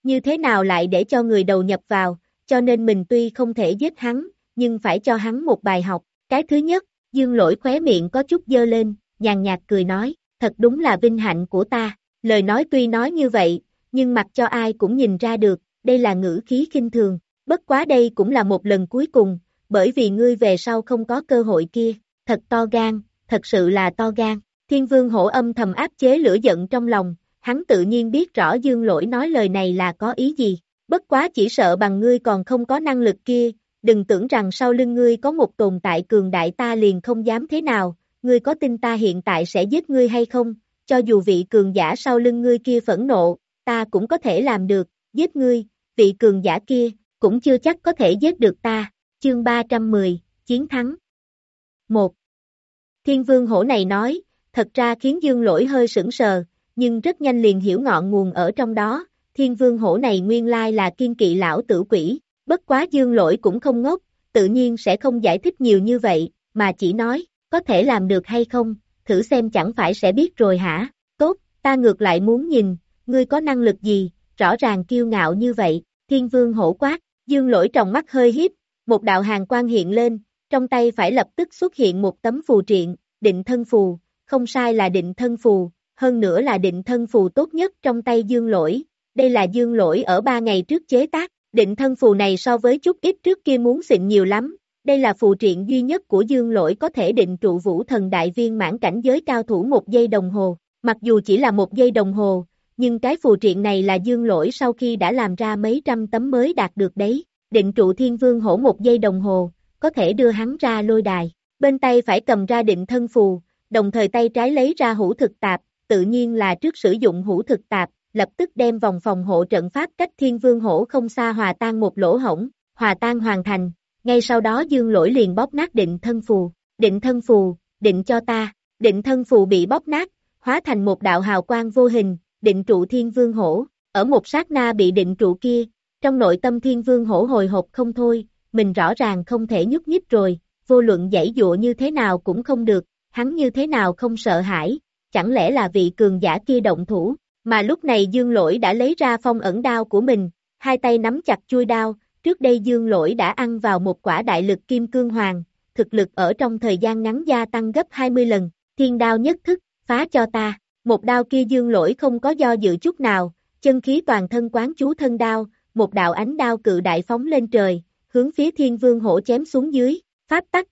Như thế nào lại để cho người đầu nhập vào, cho nên mình tuy không thể giết hắn, nhưng phải cho hắn một bài học. Cái thứ nhất, dương lỗi khóe miệng có chút dơ lên, nhàn nhạt cười nói, thật đúng là vinh hạnh của ta. Lời nói tuy nói như vậy, nhưng mặt cho ai cũng nhìn ra được, đây là ngữ khí khinh thường. Bất quá đây cũng là một lần cuối cùng, bởi vì ngươi về sau không có cơ hội kia, thật to gan, thật sự là to gan. Thiên vương hổ âm thầm áp chế lửa giận trong lòng, hắn tự nhiên biết rõ dương lỗi nói lời này là có ý gì. Bất quá chỉ sợ bằng ngươi còn không có năng lực kia, đừng tưởng rằng sau lưng ngươi có một tồn tại cường đại ta liền không dám thế nào, ngươi có tin ta hiện tại sẽ giết ngươi hay không, cho dù vị cường giả sau lưng ngươi kia phẫn nộ, ta cũng có thể làm được, giết ngươi, vị cường giả kia, cũng chưa chắc có thể giết được ta. Chương 310, Chiến thắng. 1. Thiên vương hổ này nói, thật ra khiến dương lỗi hơi sững sờ, nhưng rất nhanh liền hiểu ngọn nguồn ở trong đó, thiên vương hổ này nguyên lai là kiên kỵ lão tử quỷ, bất quá dương lỗi cũng không ngốc, tự nhiên sẽ không giải thích nhiều như vậy, mà chỉ nói, có thể làm được hay không, thử xem chẳng phải sẽ biết rồi hả, tốt, ta ngược lại muốn nhìn, ngươi có năng lực gì, rõ ràng kiêu ngạo như vậy, thiên vương hổ quát, dương lỗi trong mắt hơi hiếp, một đạo hàng quang hiện lên, trong tay phải lập tức xuất hiện một tấm phù triện, định thân phù, không sai là định thân phù, hơn nữa là định thân phù tốt nhất trong tay dương lỗi, đây là dương lỗi ở ba ngày trước chế tác, định thân phù này so với chút ít trước kia muốn xịn nhiều lắm, đây là phù triện duy nhất của dương lỗi có thể định trụ vũ thần đại viên mãn cảnh giới cao thủ một giây đồng hồ, mặc dù chỉ là một giây đồng hồ, nhưng cái phù triện này là dương lỗi sau khi đã làm ra mấy trăm tấm mới đạt được đấy, định trụ thiên vương hổ một giây đồng hồ, có thể đưa hắn ra lôi đài, bên tay phải cầm ra định thân phù, đồng thời tay trái lấy ra hũ thực tạp, tự nhiên là trước sử dụng hũ thực tạp, lập tức đem vòng phòng hộ trận pháp cách thiên vương hổ không xa hòa tan một lỗ hổng, hòa tan hoàn thành, ngay sau đó dương lỗi liền bóp nát định thân phù, định thân phù, định cho ta, định thân phù bị bóp nát, hóa thành một đạo hào quang vô hình, định trụ thiên vương hổ, ở một sát na bị định trụ kia, trong nội tâm thiên vương hổ hồi hộp không thôi, mình rõ ràng không thể nhúc nhích rồi, vô luận dãy dụa như thế nào cũng không được, hắn như thế nào không sợ hãi, chẳng lẽ là vị cường giả kia động thủ, mà lúc này dương lỗi đã lấy ra phong ẩn đao của mình, hai tay nắm chặt chui đao, trước đây dương lỗi đã ăn vào một quả đại lực kim cương hoàng, thực lực ở trong thời gian ngắn gia tăng gấp 20 lần, thiên đao nhất thức, phá cho ta, một đao kia dương lỗi không có do dự chút nào, chân khí toàn thân quán chú thân đao, một đạo ánh đao cự đại phóng lên trời, hướng phía thiên vương hổ chém xuống dưới, pháp tắc.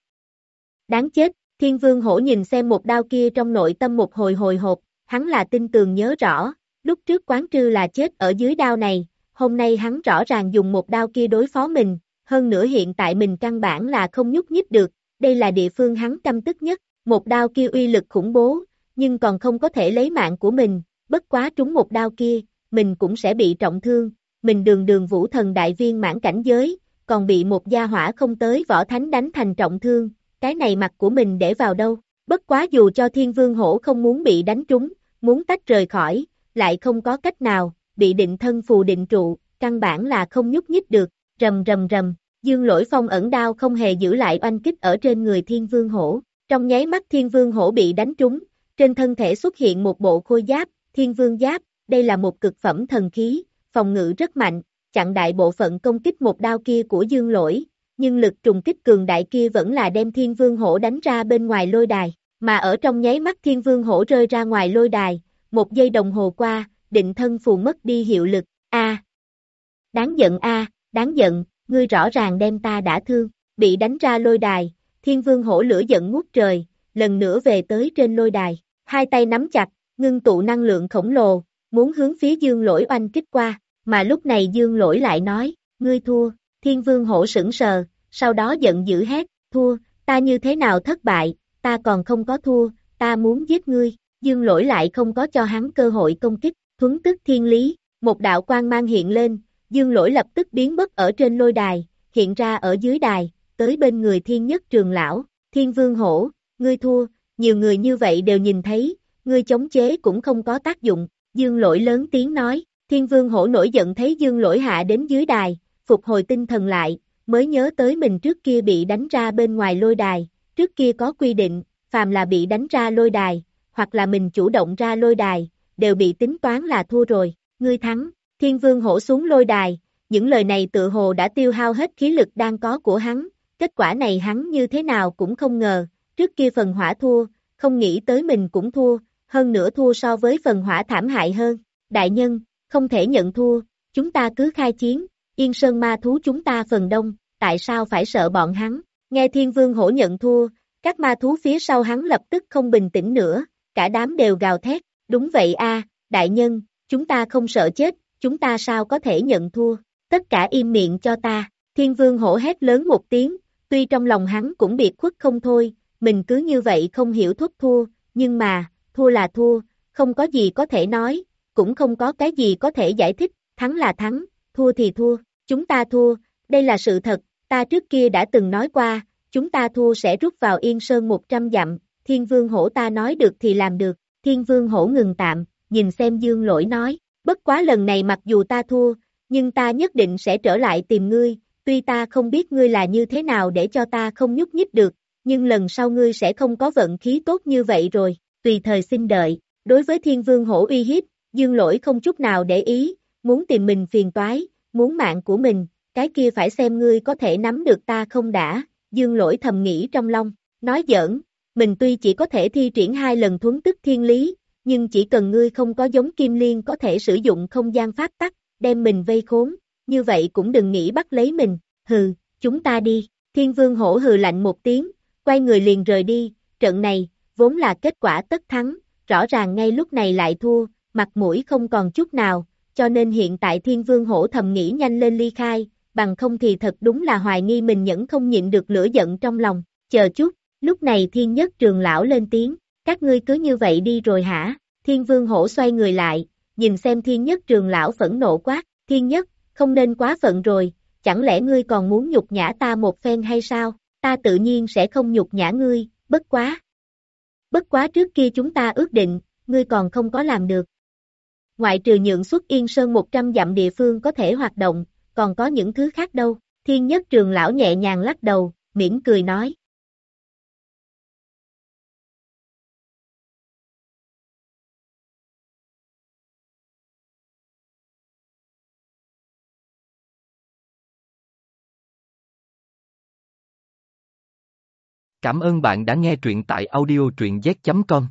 Đáng chết, thiên vương hổ nhìn xem một đao kia trong nội tâm một hồi hồi hộp, hắn là tin tường nhớ rõ, lúc trước quán trư là chết ở dưới đao này, hôm nay hắn rõ ràng dùng một đao kia đối phó mình, hơn nữa hiện tại mình căn bản là không nhúc nhích được, đây là địa phương hắn căm tức nhất, một đao kia uy lực khủng bố, nhưng còn không có thể lấy mạng của mình, bất quá trúng một đao kia, mình cũng sẽ bị trọng thương, mình đường đường vũ thần đại viên mãn cảnh giới, còn bị một gia hỏa không tới võ thánh đánh thành trọng thương, cái này mặt của mình để vào đâu, bất quá dù cho thiên vương hổ không muốn bị đánh trúng, muốn tách rời khỏi, lại không có cách nào, bị định thân phù định trụ, căn bản là không nhúc nhích được, rầm rầm rầm, dương lỗi phong ẩn đao không hề giữ lại oanh kích ở trên người thiên vương hổ, trong nháy mắt thiên vương hổ bị đánh trúng, trên thân thể xuất hiện một bộ khôi giáp, thiên vương giáp, đây là một cực phẩm thần khí, phòng ngự rất mạnh, chặn đại bộ phận công kích một đao kia của dương lỗi, nhưng lực trùng kích cường đại kia vẫn là đem thiên vương hổ đánh ra bên ngoài lôi đài, mà ở trong nháy mắt thiên vương hổ rơi ra ngoài lôi đài, một giây đồng hồ qua, định thân phù mất đi hiệu lực, a. Đáng giận a đáng giận, ngươi rõ ràng đem ta đã thương, bị đánh ra lôi đài, thiên vương hổ lửa giận ngút trời, lần nữa về tới trên lôi đài, hai tay nắm chặt, ngưng tụ năng lượng khổng lồ, muốn hướng phía dương lỗi oanh kích qua, mà lúc này dương lỗi lại nói, ngươi thua, thiên vương hổ sững sờ, sau đó giận dữ hét, thua, ta như thế nào thất bại, ta còn không có thua, ta muốn giết ngươi, dương lỗi lại không có cho hắn cơ hội công kích, thuấn tức thiên lý, một đạo quang mang hiện lên, dương lỗi lập tức biến mất ở trên lôi đài, hiện ra ở dưới đài, tới bên người thiên nhất trường lão, thiên vương hổ, ngươi thua, nhiều người như vậy đều nhìn thấy, ngươi chống chế cũng không có tác dụng, dương lỗi lớn tiếng nói, thiên vương hổ nổi giận thấy dương lỗi hạ đến dưới đài, phục hồi tinh thần lại, mới nhớ tới mình trước kia bị đánh ra bên ngoài lôi đài, trước kia có quy định, phàm là bị đánh ra lôi đài, hoặc là mình chủ động ra lôi đài, đều bị tính toán là thua rồi, ngươi thắng, thiên vương hổ xuống lôi đài, những lời này tự hồ đã tiêu hao hết khí lực đang có của hắn, kết quả này hắn như thế nào cũng không ngờ, trước kia phần hỏa thua, không nghĩ tới mình cũng thua, hơn nữa thua so với phần hỏa thảm hại hơn, đại nhân, không thể nhận thua, chúng ta cứ khai chiến, yên sơn ma thú chúng ta phần đông, tại sao phải sợ bọn hắn, nghe thiên vương hổ nhận thua, các ma thú phía sau hắn lập tức không bình tĩnh nữa, cả đám đều gào thét, đúng vậy a, đại nhân, chúng ta không sợ chết, chúng ta sao có thể nhận thua, tất cả im miệng cho ta, thiên vương hổ hét lớn một tiếng, tuy trong lòng hắn cũng biệt khuất không thôi, mình cứ như vậy không hiểu thúc thua, nhưng mà, thua là thua, không có gì có thể nói, cũng không có cái gì có thể giải thích, thắng là thắng, thua thì thua, chúng ta thua, đây là sự thật, ta trước kia đã từng nói qua, chúng ta thua sẽ rút vào Yên Sơn 100 dặm, Thiên Vương Hổ ta nói được thì làm được, Thiên Vương Hổ ngừng tạm, nhìn xem Dương Lỗi nói, bất quá lần này mặc dù ta thua, nhưng ta nhất định sẽ trở lại tìm ngươi, tuy ta không biết ngươi là như thế nào để cho ta không nhúc nhích được, nhưng lần sau ngươi sẽ không có vận khí tốt như vậy rồi, tùy thời xin đợi, đối với Thiên Vương Hổ uy hiếp, Dương Lỗi không chút nào để ý, muốn tìm mình phiền toái, muốn mạng của mình, cái kia phải xem ngươi có thể nắm được ta không đã, Dương Lỗi thầm nghĩ trong lòng, nói giỡn, mình tuy chỉ có thể thi triển hai lần thuấn tức thiên lý, nhưng chỉ cần ngươi không có giống Kim Liên có thể sử dụng không gian pháp tắc, đem mình vây khốn, như vậy cũng đừng nghĩ bắt lấy mình, hừ, chúng ta đi, Thiên Vương hổ hừ lạnh một tiếng, quay người liền rời đi, trận này, vốn là kết quả tất thắng, rõ ràng ngay lúc này lại thua, mặt mũi không còn chút nào, cho nên hiện tại Thiên Vương hổ thầm nghĩ nhanh lên ly khai, bằng không thì thật đúng là hoài nghi mình nhẫn không nhịn được lửa giận trong lòng, chờ chút, lúc này Thiên Nhất Trường Lão lên tiếng, các ngươi cứ như vậy đi rồi hả, Thiên Vương hổ xoay người lại, nhìn xem Thiên Nhất Trường Lão phẫn nộ quá. Thiên Nhất, không nên quá phận rồi, chẳng lẽ ngươi còn muốn nhục nhã ta một phen hay sao, ta tự nhiên sẽ không nhục nhã ngươi, bất quá. Bất quá trước kia chúng ta ước định, ngươi còn không có làm được ngoại trừ nhượng xuất yên sơn 100 dặm địa phương có thể hoạt động, còn có những thứ khác đâu. Thiên nhất trường lão nhẹ nhàng lắc đầu, mỉm cười nói. Cảm ơn bạn đã nghe truyện tại audiotruyenz.com.